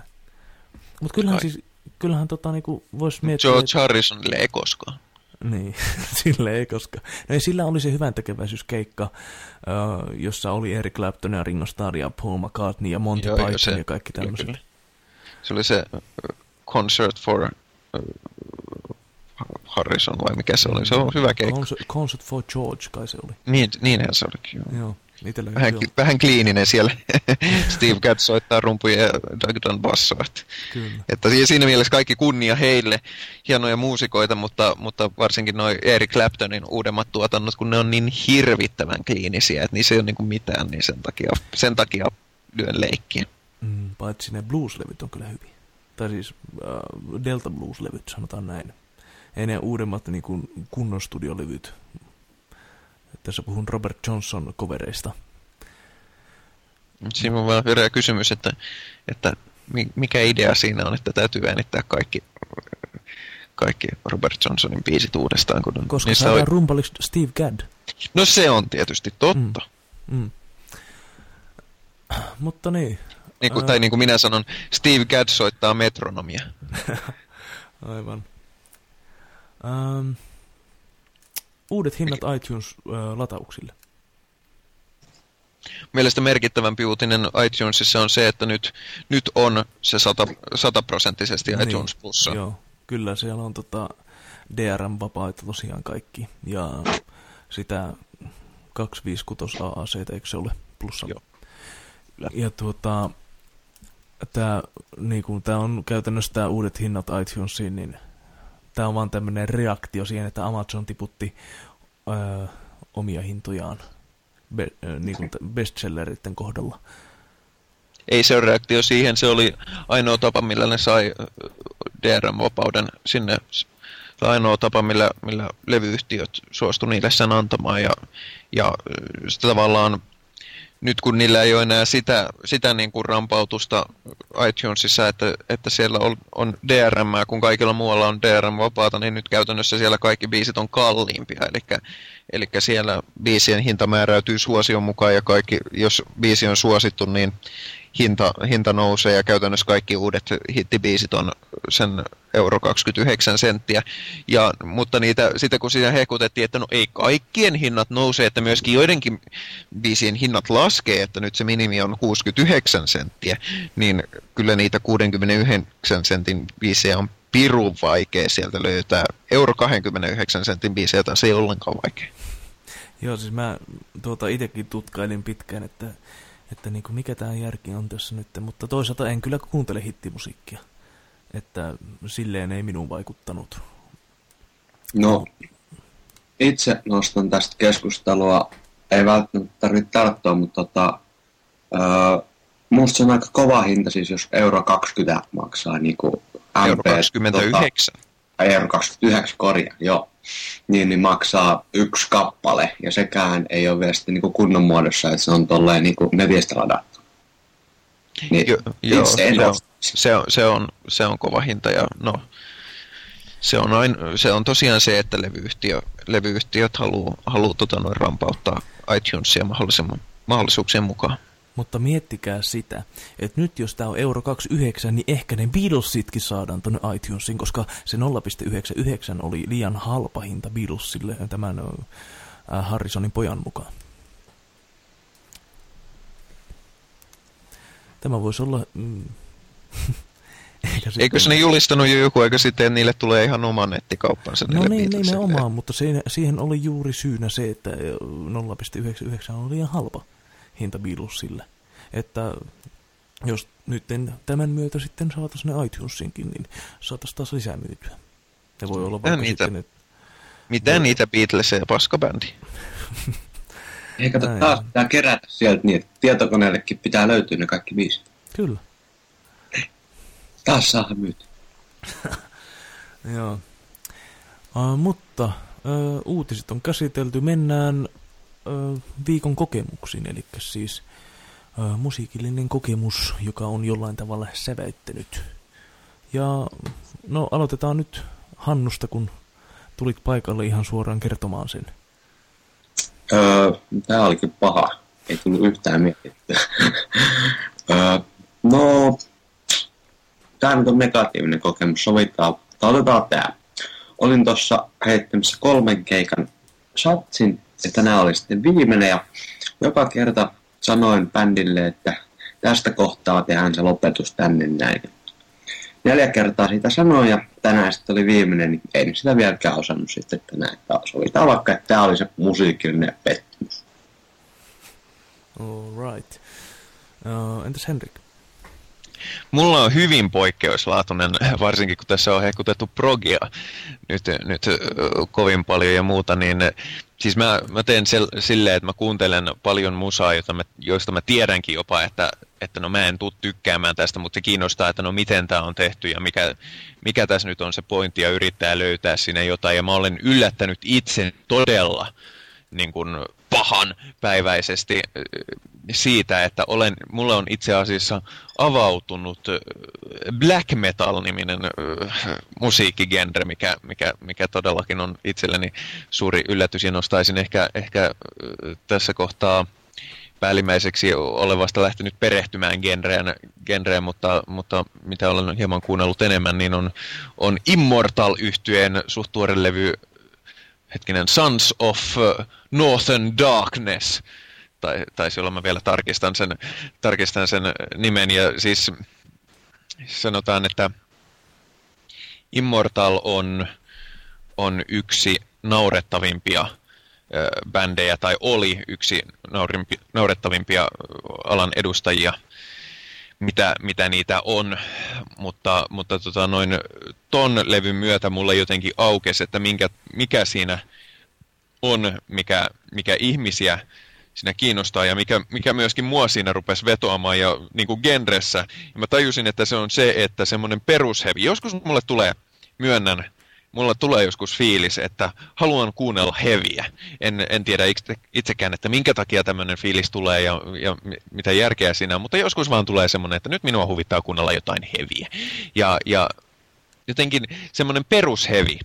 Mutta kyllähän Ai. siis, kyllähän tota niinku voisi miettiä... George Harrisonille ei koskaan. Niin, sille ei koska. No ei, sillä oli se hyvän tekeväisyyskeikka, jossa oli Eric Clapton ja Ringo Starr ja Paul McCartney ja Monty Joo, Python se- ja kaikki tämmöiset. kyllä. Se oli se Concert for Harrison vai mikä se oli. Se on hyvä keikka. Concert, Concert for George kai se oli. Niin, niinhän se olikin. Joo. Joo, itellä Vähän, vähän kliininen siellä. Steve Gadd soittaa rumpuja ja Doug Dunn bassoa. Että, siinä mielessä kaikki kunnia heille. Hienoja muusikoita, mutta, mutta varsinkin noin Eric Claptonin uudemmat tuotannot, kun ne on niin hirvittävän kliinisiä, että niissä ei ole niin mitään, niin sen takia, sen takia lyön leikkiä. Mm, paitsi ne blueslevyt on kyllä hyviä. Tai siis uh, Delta Blues-levyt, sanotaan näin. Ei ne uudemmat niin kuin kunnon studiolevyt. Tässä puhun Robert Johnson kovereista. Siinä on vielä vielä kysymys, että, että mi- mikä idea siinä on, että täytyy äänittää kaikki, kaikki Robert Johnsonin biisit uudestaan. Kun Koska saadaan on- rumpaliksi Steve Gadd. No se on tietysti totta. Mm. Mm. Mutta niin, Niin kuin, tai niin kuin minä sanon, Steve Gadd soittaa metronomia. aivan. Ähm, uudet hinnat iTunes-latauksille. Mielestä merkittävämpi uutinen iTunesissa on se, että nyt, nyt on se sata, sataprosenttisesti iTunes Plussa. Niin, Joo, kyllä siellä on tota DRM-vapaita tosiaan kaikki. Ja sitä 256 AAC, eikö se ole plussa? Joo. Ja tuota, tämä niinku, tää on käytännössä tämä uudet hinnat iTunesiin, niin tämä on vaan tämmöinen reaktio siihen, että Amazon tiputti öö, omia hintojaan be, öö, niinku t- bestselleritten kohdalla. Ei se ole reaktio siihen, se oli ainoa tapa, millä ne sai DRM-vapauden sinne. Se ainoa tapa, millä, millä levyyhtiöt suostu niille sen antamaan. Ja, ja sitä tavallaan nyt kun niillä ei ole enää sitä, sitä niin kuin rampautusta iTunesissa, että, että siellä on, on DRM, kun kaikilla muualla on DRM-vapaata, niin nyt käytännössä siellä kaikki biisit on kalliimpia. Eli, eli siellä biisien hinta määräytyy suosion mukaan ja kaikki, jos biisi on suosittu, niin hinta, hinta nousee ja käytännössä kaikki uudet hittibiisit on sen euro 29 senttiä. Ja, mutta niitä, sitten kun siinä hehkutettiin, että no ei kaikkien hinnat nousee, että myöskin joidenkin biisien hinnat laskee, että nyt se minimi on 69 senttiä, niin kyllä niitä 69 sentin biisejä on pirun vaikea sieltä löytää. Euro 29 sentin biisejä taas ei ollenkaan vaikea. Joo, siis mä tuota itekin tutkailin pitkään, että, että niinku mikä tämä järki on tässä nyt, mutta toisaalta en kyllä kuuntele hittimusiikkia. Että silleen ei minuun vaikuttanut. No, itse nostan tästä keskustelua, ei välttämättä tarvitse tarttua, mutta tota, öö, musta se on aika kova hinta, siis jos euro 20 maksaa niin kuin Euro 29. Tota, euro 29 korjaa, joo. Niin, niin maksaa yksi kappale, ja sekään ei ole vielä sitten niin kunnon muodossa, että se on tolleen niin netistä ladattu. Niin, Jo, joo, itse en joo. osta. Se, on, se, on, se on kova hinta ja no, se on, ain, se on tosiaan se, että levyyhtiö, levyyhtiöt haluaa haluu, tota, noin rampauttaa iTunesia mahdollisimman, mahdollisuuksien mukaan. Mutta miettikää sitä, että nyt jos tämä on euro 29, niin ehkä ne Beatlesitkin saadaan tonne iTunesiin, koska se 0,99 oli liian halpa hinta Beatlesille tämän äh, Harrisonin pojan mukaan. Tämä voisi olla... Mm, eikä Eikö se ne julistanut jo joku aika sitten, niille tulee ihan oma nettikauppansa No niin, nimenomaan, mutta siihen, siihen oli juuri syynä se, että 0,99 on liian halpa hinta Beatlesille. Että jos nyt tämän myötä sitten saataisiin ne iTunesinkin, niin saataisiin taas lisää myytyä. Ja voi olla vaikka niitä- sitten, että Mitä niitä Beatlesia paskabändi? Ei kato, Näin. taas pitää kerätä sieltä niin, että tietokoneellekin pitää löytyä ne kaikki biisit. kyllä. Taas saa myytyä. Joo. Uh, mutta uh, uutiset on käsitelty. Mennään viikon kokemuksiin, eli siis musiikillinen kokemus, joka on jollain tavalla säväyttänyt. Ja no aloitetaan nyt Hannusta, kun tulit paikalle ihan suoraan kertomaan sen. Öö, tää olikin paha. ei tullut yhtään mietittyä. no, tämä nyt on negatiivinen kokemus, sovitaan. Otetaan tämä. Olin tuossa heittämässä kolmen keikan satsin, että nämä oli sitten viimeinen ja joka kerta sanoin bändille, että tästä kohtaa tehdään se lopetus tänne näin. Neljä kertaa sitä sanoin ja tänään sitten oli viimeinen, niin ei sitä vieläkään osannut sitten tänään taas. Oli vaikka, että tämä oli se musiikillinen pettymys. All right. Uh, entäs Henrik? Mulla on hyvin poikkeuslaatuinen, varsinkin kun tässä on hekutettu progia nyt, nyt kovin paljon ja muuta, niin siis mä, mä teen sel, silleen, että mä kuuntelen paljon musaa, jota mä, joista mä tiedänkin jopa, että, että no mä en tuu tykkäämään tästä, mutta se kiinnostaa, että no miten tämä on tehty ja mikä, mikä tässä nyt on se pointti ja yrittää löytää sinne jotain. Ja mä olen yllättänyt itse todella niin kuin pahan päiväisesti siitä, että olen, mulle on itse asiassa avautunut black metal-niminen musiikkigenre, mikä, mikä, mikä todellakin on itselleni suuri yllätys. Ja nostaisin ehkä, ehkä tässä kohtaa päällimmäiseksi olen vasta lähtenyt perehtymään genreen, genreen mutta, mutta mitä olen hieman kuunnellut enemmän, niin on, on immortal yhtyeen suht levy hetkinen, Sons of Northern Darkness, tai taisi olla, mä vielä tarkistan sen, tarkistan sen nimen, ja siis sanotaan, että Immortal on, on yksi naurettavimpia bändejä, tai oli yksi naurettavimpia alan edustajia mitä, mitä niitä on, mutta, mutta tota noin, ton levyn myötä mulle jotenkin aukesi, että minkä, mikä siinä on, mikä, mikä ihmisiä siinä kiinnostaa ja mikä, mikä myöskin mua siinä rupesi vetoamaan ja niin kuin genressä. Ja mä tajusin, että se on se, että semmoinen perushevi. Joskus mulle tulee, myönnän, mulla tulee joskus fiilis, että haluan kuunnella heviä. En, en tiedä itse, itsekään, että minkä takia tämmöinen fiilis tulee ja, ja mitä järkeä siinä on, mutta joskus vaan tulee semmoinen, että nyt minua huvittaa kuunnella jotain heviä. Ja, ja jotenkin semmoinen perushevi,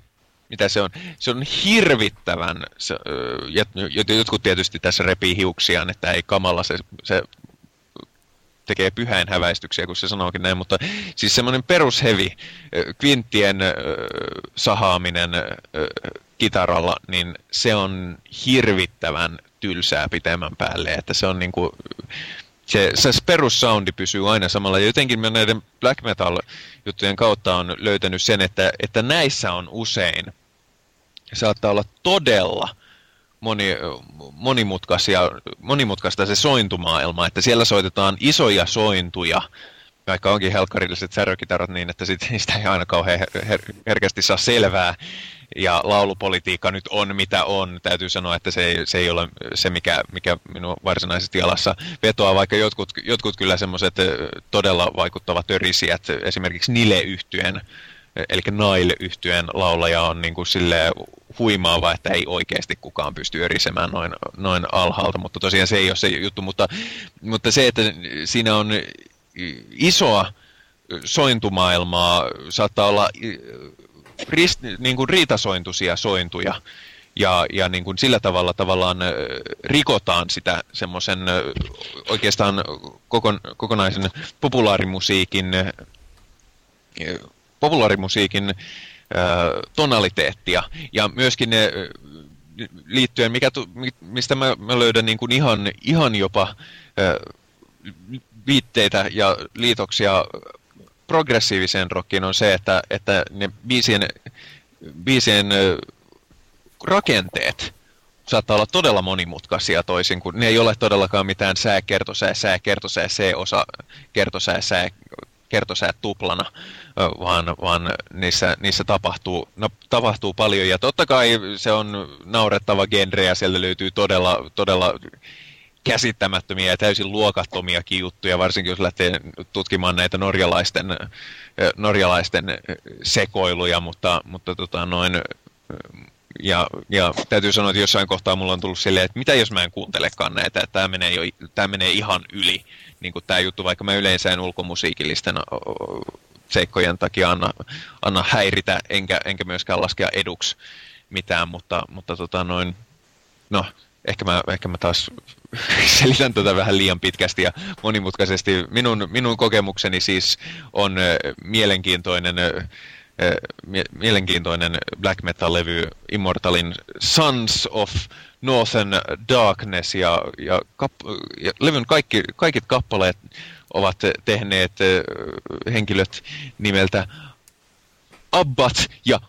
mitä se on? Se on hirvittävän, se, jotkut tietysti tässä repii hiuksiaan, että ei kamalla se, se tekee pyhäin häväistyksiä, kun se sanookin näin, mutta siis semmoinen perushevi, kvinttien sahaaminen kitaralla, niin se on hirvittävän tylsää pitemmän päälle, että se on niinku, se, se perussoundi pysyy aina samalla. Ja jotenkin mä näiden black metal-juttujen kautta on löytänyt sen, että, että näissä on usein, saattaa olla todella moni, monimutkaisia, monimutkaista se sointumaailma, että siellä soitetaan isoja sointuja, vaikka onkin helkkarilliset särökitarat niin, että sit niistä ei aina kauhean her- her- herkästi saa selvää. Ja laulupolitiikka nyt on mitä on. Täytyy sanoa, että se ei, se ei ole se, mikä, mikä minun varsinaisesti alassa vetoaa, vaikka jotkut, jotkut kyllä semmoiset todella vaikuttavat törisijät, esimerkiksi Nile-yhtyen, eli nile yhtyeen laulaja on niin kuin silleen huimaava, että ei oikeasti kukaan pysty örisemään noin, noin alhaalta, mutta tosiaan se ei ole se juttu, mutta, mutta se, että siinä on isoa sointumaailmaa, saattaa olla rist, niin kuin riitasointuisia sointuja, ja, ja niin kuin sillä tavalla tavallaan rikotaan sitä semmoisen oikeastaan kokon, kokonaisen populaarimusiikin populaarimusiikin tonaliteettia. Ja myöskin ne liittyen, mikä tu, mistä mä, mä löydän niin kuin ihan, ihan jopa viitteitä ja liitoksia progressiiviseen rockiin on se, että, että ne biisien, biisien rakenteet saattaa olla todella monimutkaisia toisin kuin ne ei ole todellakaan mitään sää, kertosää, sää, kertosää, C-osa, kertosää, sää, kertosäät tuplana, vaan, vaan niissä, niissä tapahtuu, no, tapahtuu paljon. Ja totta kai se on naurettava genre ja sieltä löytyy todella, todella käsittämättömiä ja täysin luokattomiakin juttuja, varsinkin jos lähtee tutkimaan näitä norjalaisten, norjalaisten sekoiluja, mutta, mutta tota noin, ja, ja täytyy sanoa, että jossain kohtaa mulla on tullut silleen, että mitä jos mä en kuuntelekaan näitä, että tämä menee, jo, tämä menee ihan yli niin kuin tämä juttu, vaikka mä yleensä en ulkomusiikillisten seikkojen takia anna, anna häiritä, enkä, enkä myöskään laskea eduksi mitään, mutta, mutta tota noin, no, ehkä mä, ehkä mä taas selitän tätä vähän liian pitkästi ja monimutkaisesti. Minun, minun kokemukseni siis on mielenkiintoinen mielenkiintoinen black metal-levy Immortalin Sons of Northern Darkness ja, ja, kap, ja levyn kaikki, kaikki kappaleet ovat tehneet henkilöt nimeltä Abbat ja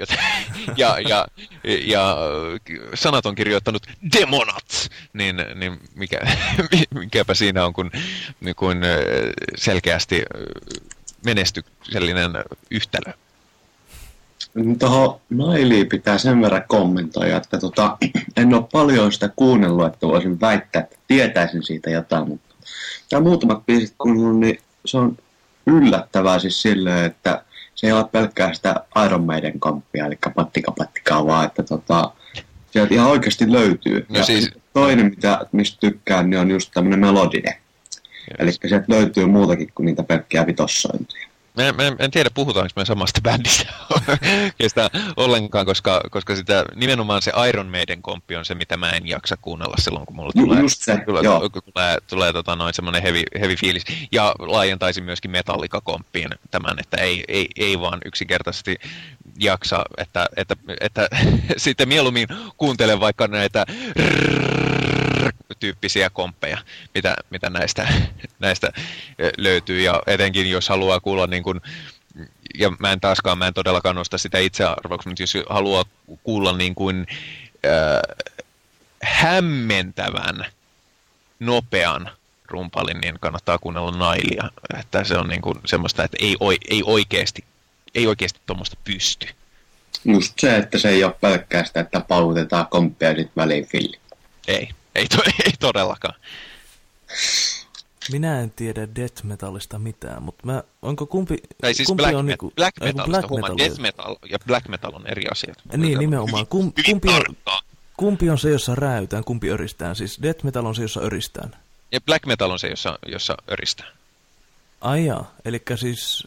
Horg. ja, ja, ja sanat on kirjoittanut demonat, niin, niin mikä, mikäpä siinä on, kun, kun selkeästi menestyksellinen yhtälö. Tuohon Nailiin pitää sen verran kommentoida, että tota, en ole paljon sitä kuunnellut, että voisin väittää, että tietäisin siitä jotain, mutta tämä muutamat biisit kuunnellut, niin se on yllättävää siis silleen, että se ei ole pelkkää sitä Iron Maiden komppia, eli pattika pattikaa, vaan että tota, sieltä ihan oikeasti löytyy. No ja siis... Toinen, mitä, mistä tykkään, niin on just tämmöinen melodine. Yes. Eli sieltä löytyy muutakin kuin niitä pelkkiä vitossointia. Mä, mä en tiedä, puhutaanko me samasta bändistä kestä ollenkaan, koska, koska sitä, nimenomaan se Iron Maiden komppi on se, mitä mä en jaksa kuunnella silloin, kun mulla tulee, Just se, tulee, joo. tulee, tulee tota, noin semmoinen heavy, heavy fiilis. Ja laajentaisin myöskin Metallica-komppiin tämän, että ei, ei, ei vaan yksinkertaisesti jaksa, että, että, että, että sitten mieluummin kuuntelen vaikka näitä tyyppisiä komppeja, mitä, mitä näistä, näistä löytyy. Ja etenkin jos haluaa kuulla niin kuin, ja mä en taaskaan, mä en todellakaan nosta sitä itsearvoksi, mutta jos haluaa kuulla niin kuin, äh, hämmentävän, nopean rumpalin, niin kannattaa kuunnella Nailia. Että se on niin kuin semmoista, että ei, ei oikeasti, ei oikeasti tuommoista pysty. Just se, että se ei ole pelkkää sitä, että pautetaan komppia sitten väliin filli. Ei. Ei, to, ei todellakaan. Minä en tiedä death metallista mitään, mutta mä, onko kumpi, tai siis kumpi black, on niinku, black metalista, black metal, death metal ja black metal on eri asiat. Niin, nimenomaan. Kum, kumpi, on, kumpi on se, jossa rääytään, kumpi öristään? Siis death metal on se, jossa öristään. Ja black metal on se, jossa, jossa öristään. Ai jaa, eli siis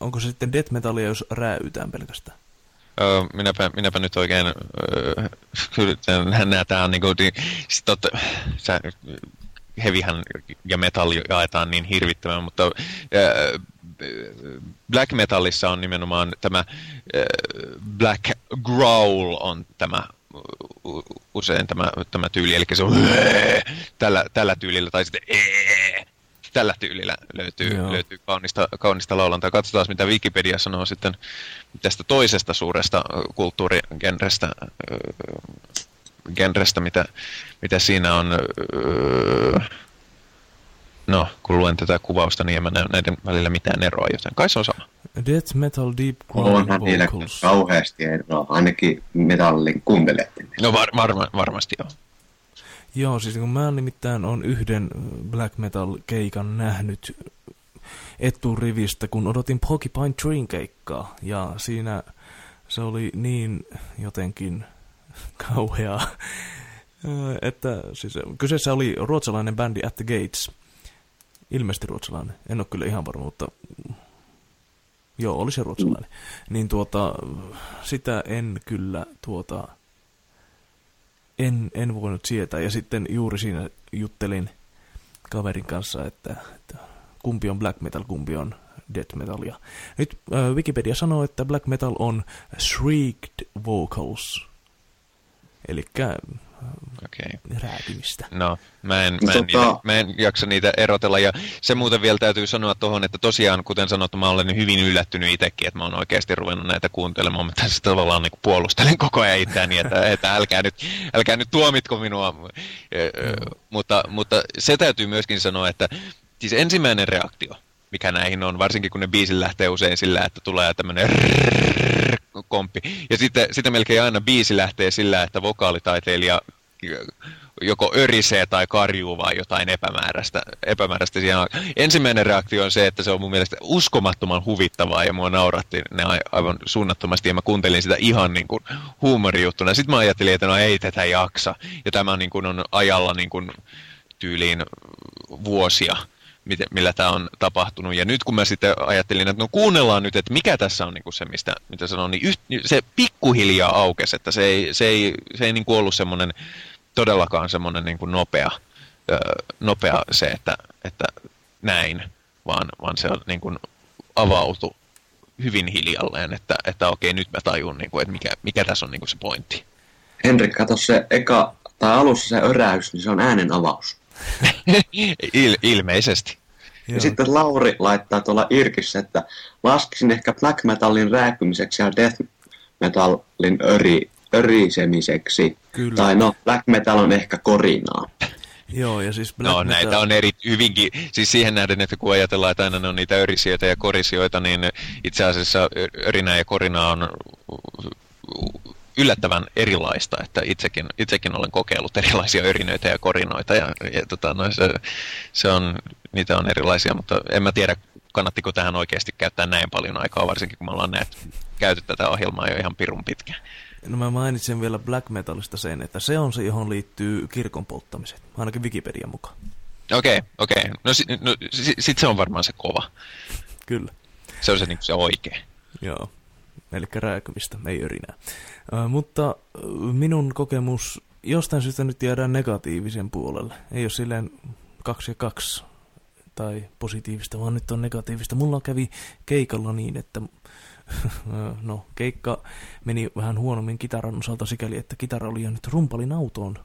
onko se sitten death metallia, jos rääytään pelkästään? Minäpä, minäpä nyt oikein, kyllä tämä on niin kuin, sit tot, sä, hevihän ja metalli jaetaan niin hirvittävän, mutta öö, black metallissa on nimenomaan tämä öö, black growl on tämä usein tämä, tämä tyyli, eli se on tällä, tällä tyylillä, tai sitten tällä tyylillä löytyy, löytyy kaunista, kaunista laulantaa. Katsotaan, mitä Wikipedia sanoo sitten tästä toisesta suuresta kulttuurigenrestä, genrestä, mitä, mitä siinä on. No, kun luen tätä kuvausta, niin en mä näe näiden välillä mitään eroa, joten kai se on sama. Death Metal Deep Onhan niillä kauheasti eroa, ainakin metallin kuuntelijat. No var, varma, varmasti joo. Joo, siis kun mä nimittäin on yhden black metal keikan nähnyt eturivistä, kun odotin Porcupine Train keikkaa. Ja siinä se oli niin jotenkin kauheaa, että siis kyseessä oli ruotsalainen bändi At the Gates. Ilmeisesti ruotsalainen, en ole kyllä ihan varma, mutta joo, oli se ruotsalainen. Niin tuota, sitä en kyllä tuota, en, en voinut sietää. Ja sitten juuri siinä juttelin kaverin kanssa, että, että kumpi on black metal, kumpi on death metal. Ja nyt äh, Wikipedia sanoo, että black metal on shrieked vocals. Eli okay. räätimistä. No, mä en, mä, en tota... niitä, mä en jaksa niitä erotella. Ja se muuten vielä täytyy sanoa tuohon, että tosiaan, kuten sanottu, mä olen hyvin yllättynyt itsekin, että mä oon oikeasti ruvennut näitä kuuntelemaan. Mä tässä tavallaan niin puolustelen koko ajan itseäni, että, että älkää, nyt, älkää nyt tuomitko minua. Mm. Mutta, mutta se täytyy myöskin sanoa, että siis ensimmäinen reaktio, mikä näihin on, varsinkin kun ne biisin lähtee usein sillä, että tulee tämmöinen komppi. Ja sitten, sitten melkein aina biisi lähtee sillä, että vokaalitaiteilija joko örisee tai karjuu vai jotain epämääräistä. epämääräistä siinä. Ensimmäinen reaktio on se, että se on mun mielestä uskomattoman huvittavaa ja mua nauratti ne aivan suunnattomasti ja mä kuuntelin sitä ihan niin kuin huumorijuttuna. Sitten mä ajattelin, että no ei tätä jaksa ja tämä niin kuin on ajalla niin kuin tyyliin vuosia miten, millä tämä on tapahtunut. Ja nyt kun mä sitten ajattelin, että no kuunnellaan nyt, että mikä tässä on niin kuin se, mistä, mitä sanon, niin yht, se pikkuhiljaa aukesi, että se ei, se ei, se ei niin kuin ollut semmoinen todellakaan semmoinen niin kuin nopea, nopea se, että, että näin, vaan, vaan se on niin kuin avautu hyvin hiljalleen, että, että okei, nyt mä tajun, niin kuin, että mikä, mikä tässä on niin kuin se pointti. Henrik, katso se eka, tai alussa se öräys, niin se on äänen avaus. Il, ilmeisesti. Ja Joo. sitten Lauri laittaa tuolla Irkissä, että laskisin ehkä black metalin rääkymiseksi ja death metalin öri, örisemiseksi. Kyllä. Tai no, black metal on ehkä korinaa. Joo, ja siis Black No Metal... näitä on eri, hyvinkin, siis siihen nähden, että kun ajatellaan, että aina ne on niitä örisijöitä ja korisioita, niin itse asiassa örinä ja korina on yllättävän erilaista, että itsekin, itsekin olen kokeillut erilaisia örinöitä ja korinoita ja, ja tota, no, se, se on, niitä on erilaisia, mutta en mä tiedä, kannattiko tähän oikeasti käyttää näin paljon aikaa, varsinkin kun me ollaan näet, käyty tätä ohjelmaa jo ihan pirun pitkään. No mä mainitsen vielä black metalista sen, että se on se, johon liittyy kirkon polttamiset, ainakin Wikipedian mukaan. Okei, okay, okei. Okay. No, si, no si, sit se on varmaan se kova. Kyllä. Se on se, niin se oikea. Joo, eli rääkymistä, ei örinää. Mutta minun kokemus jostain syystä nyt jäädään negatiivisen puolelle. Ei ole silleen kaksi ja kaksi tai positiivista, vaan nyt on negatiivista. Mulla kävi keikalla niin, että no, keikka meni vähän huonommin kitaran osalta sikäli, että kitara oli jäänyt rumpalin autoon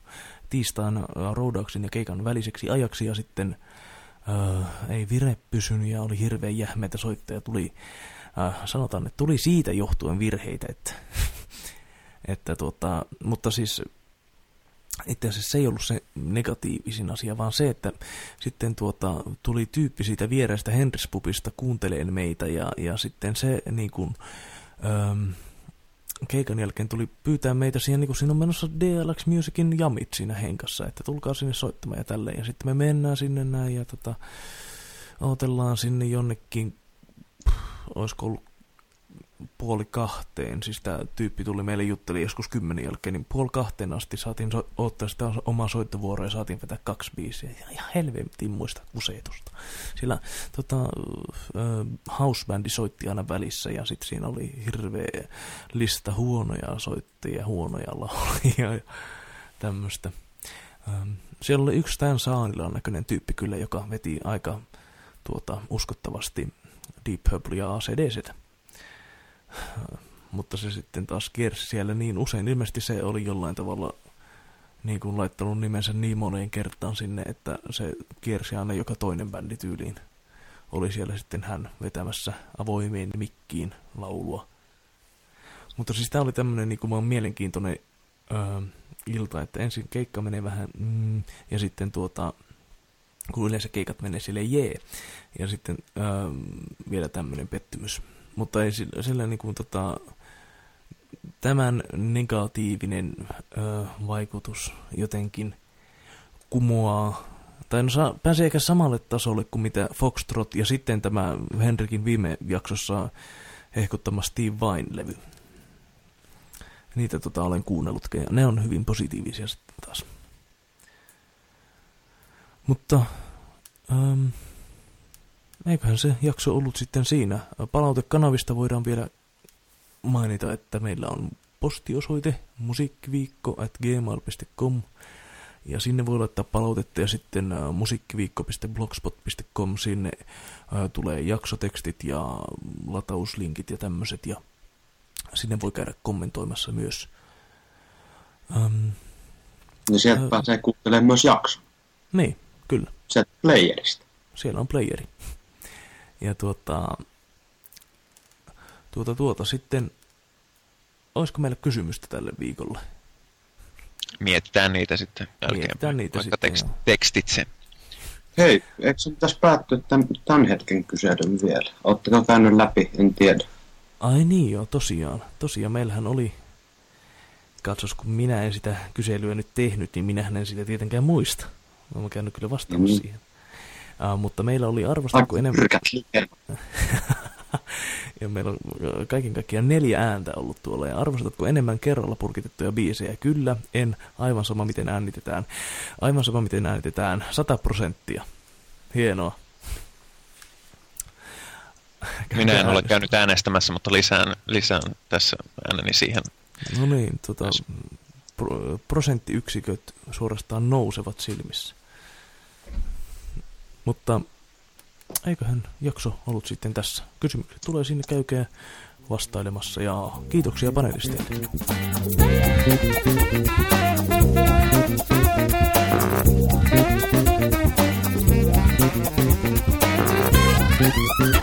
tiistaina roudauksen ja keikan väliseksi ajaksi ja sitten äh, ei vire pysynyt ja oli hirveän jähmeitä soittaja. Tuli, äh, sanotaan, että tuli siitä johtuen virheitä, että, että tuota, mutta siis itse asiassa se ei ollut se negatiivisin asia, vaan se, että sitten tuota, tuli tyyppi siitä vierestä Henrispupista kuunteleen meitä ja, ja sitten se niin kuin, ähm, keikan jälkeen tuli pyytää meitä siihen, niin kuin siinä on menossa DLX Musicin jamit siinä henkassa, että tulkaa sinne soittamaan ja tälleen. Ja sitten me mennään sinne näin ja tota, otellaan sinne jonnekin, olisiko ollut puoli kahteen, siis tämä tyyppi tuli meille jutteli joskus kymmenen jälkeen, niin puoli kahteen asti saatiin so- ottaa sitä omaa soittovuoroa ja saatiin vetää kaksi biisiä. Ja ihan helvetin muista useitusta. Sillä tota, housebändi soitti aina välissä ja sitten siinä oli hirveä lista huonoja soittajia, huonoja laulia ja tämmöistä. Siellä oli yksi tämän Saanilan näköinen tyyppi kyllä, joka veti aika tuota, uskottavasti Deep Purple ja ACDCtä mutta se sitten taas kiersi siellä niin usein. Ilmeisesti se oli jollain tavalla niin kuin laittanut nimensä niin moneen kertaan sinne, että se kiersi aina joka toinen bändi tyyliin. Oli siellä sitten hän vetämässä avoimeen mikkiin laulua. Mutta siis tämä oli tämmöinen niin kuin mielenkiintoinen öö, ilta, että ensin keikka menee vähän, mm, ja sitten tuota, kun yleensä keikat menee sille jee, ja sitten öö, vielä tämmöinen pettymys mutta ei sillä, sillä niin kuin, tota, tämän negatiivinen ö, vaikutus jotenkin kumoaa, tai no, saa, pääsee ehkä samalle tasolle kuin mitä Foxtrot ja sitten tämä Henrikin viime jaksossa hehkuttama Steve Vain-levy. Niitä tota, olen kuunnellut, ja ne on hyvin positiivisia sitten taas. Mutta... Ähm, eiköhän se jakso ollut sitten siinä. Palautekanavista voidaan vielä mainita, että meillä on postiosoite musiikkiviikko at gmail.com ja sinne voi laittaa palautetta ja sitten musiikkiviikko.blogspot.com sinne ää, tulee jaksotekstit ja latauslinkit ja tämmöiset ja sinne voi käydä kommentoimassa myös. Ähm, ja sieltä ää, pääsee kuuntelemaan myös jakso. Niin, kyllä. Sieltä playerista. Siellä on playeri. Ja tuota, tuota, tuota sitten, olisiko meillä kysymystä tälle viikolle? Mietitään niitä sitten jälkeen. Mietitään niitä Vaikka sitten, tekst, tekstitse. Hei, eikö se pitäisi päättyä tämän, tämän hetken kyselyn vielä? Oletteko käynyt läpi? En tiedä. Ai niin joo, tosiaan. Tosiaan meillähän oli, katsos kun minä en sitä kyselyä nyt tehnyt, niin minähän en sitä tietenkään muista. Mä oon käynyt kyllä vastaamassa mm. siihen. Uh, mutta meillä oli arvostettu enemmän... ja meillä on kaiken kaikkiaan neljä ääntä ollut tuolla. Ja arvostatko enemmän kerralla purkitettuja biisejä? Kyllä, en. Aivan sama miten äänitetään. Aivan sama miten äänitetään. 100 prosenttia. Hienoa. Minä en ole käynyt äänestämässä, mutta lisään, lisään tässä ääneni siihen. No niin, tota, pro, prosenttiyksiköt suorastaan nousevat silmissä. Mutta eiköhän jakso ollut sitten tässä. Kysymykset tulee sinne, käykää vastailemassa ja kiitoksia panelisteille. Thank you.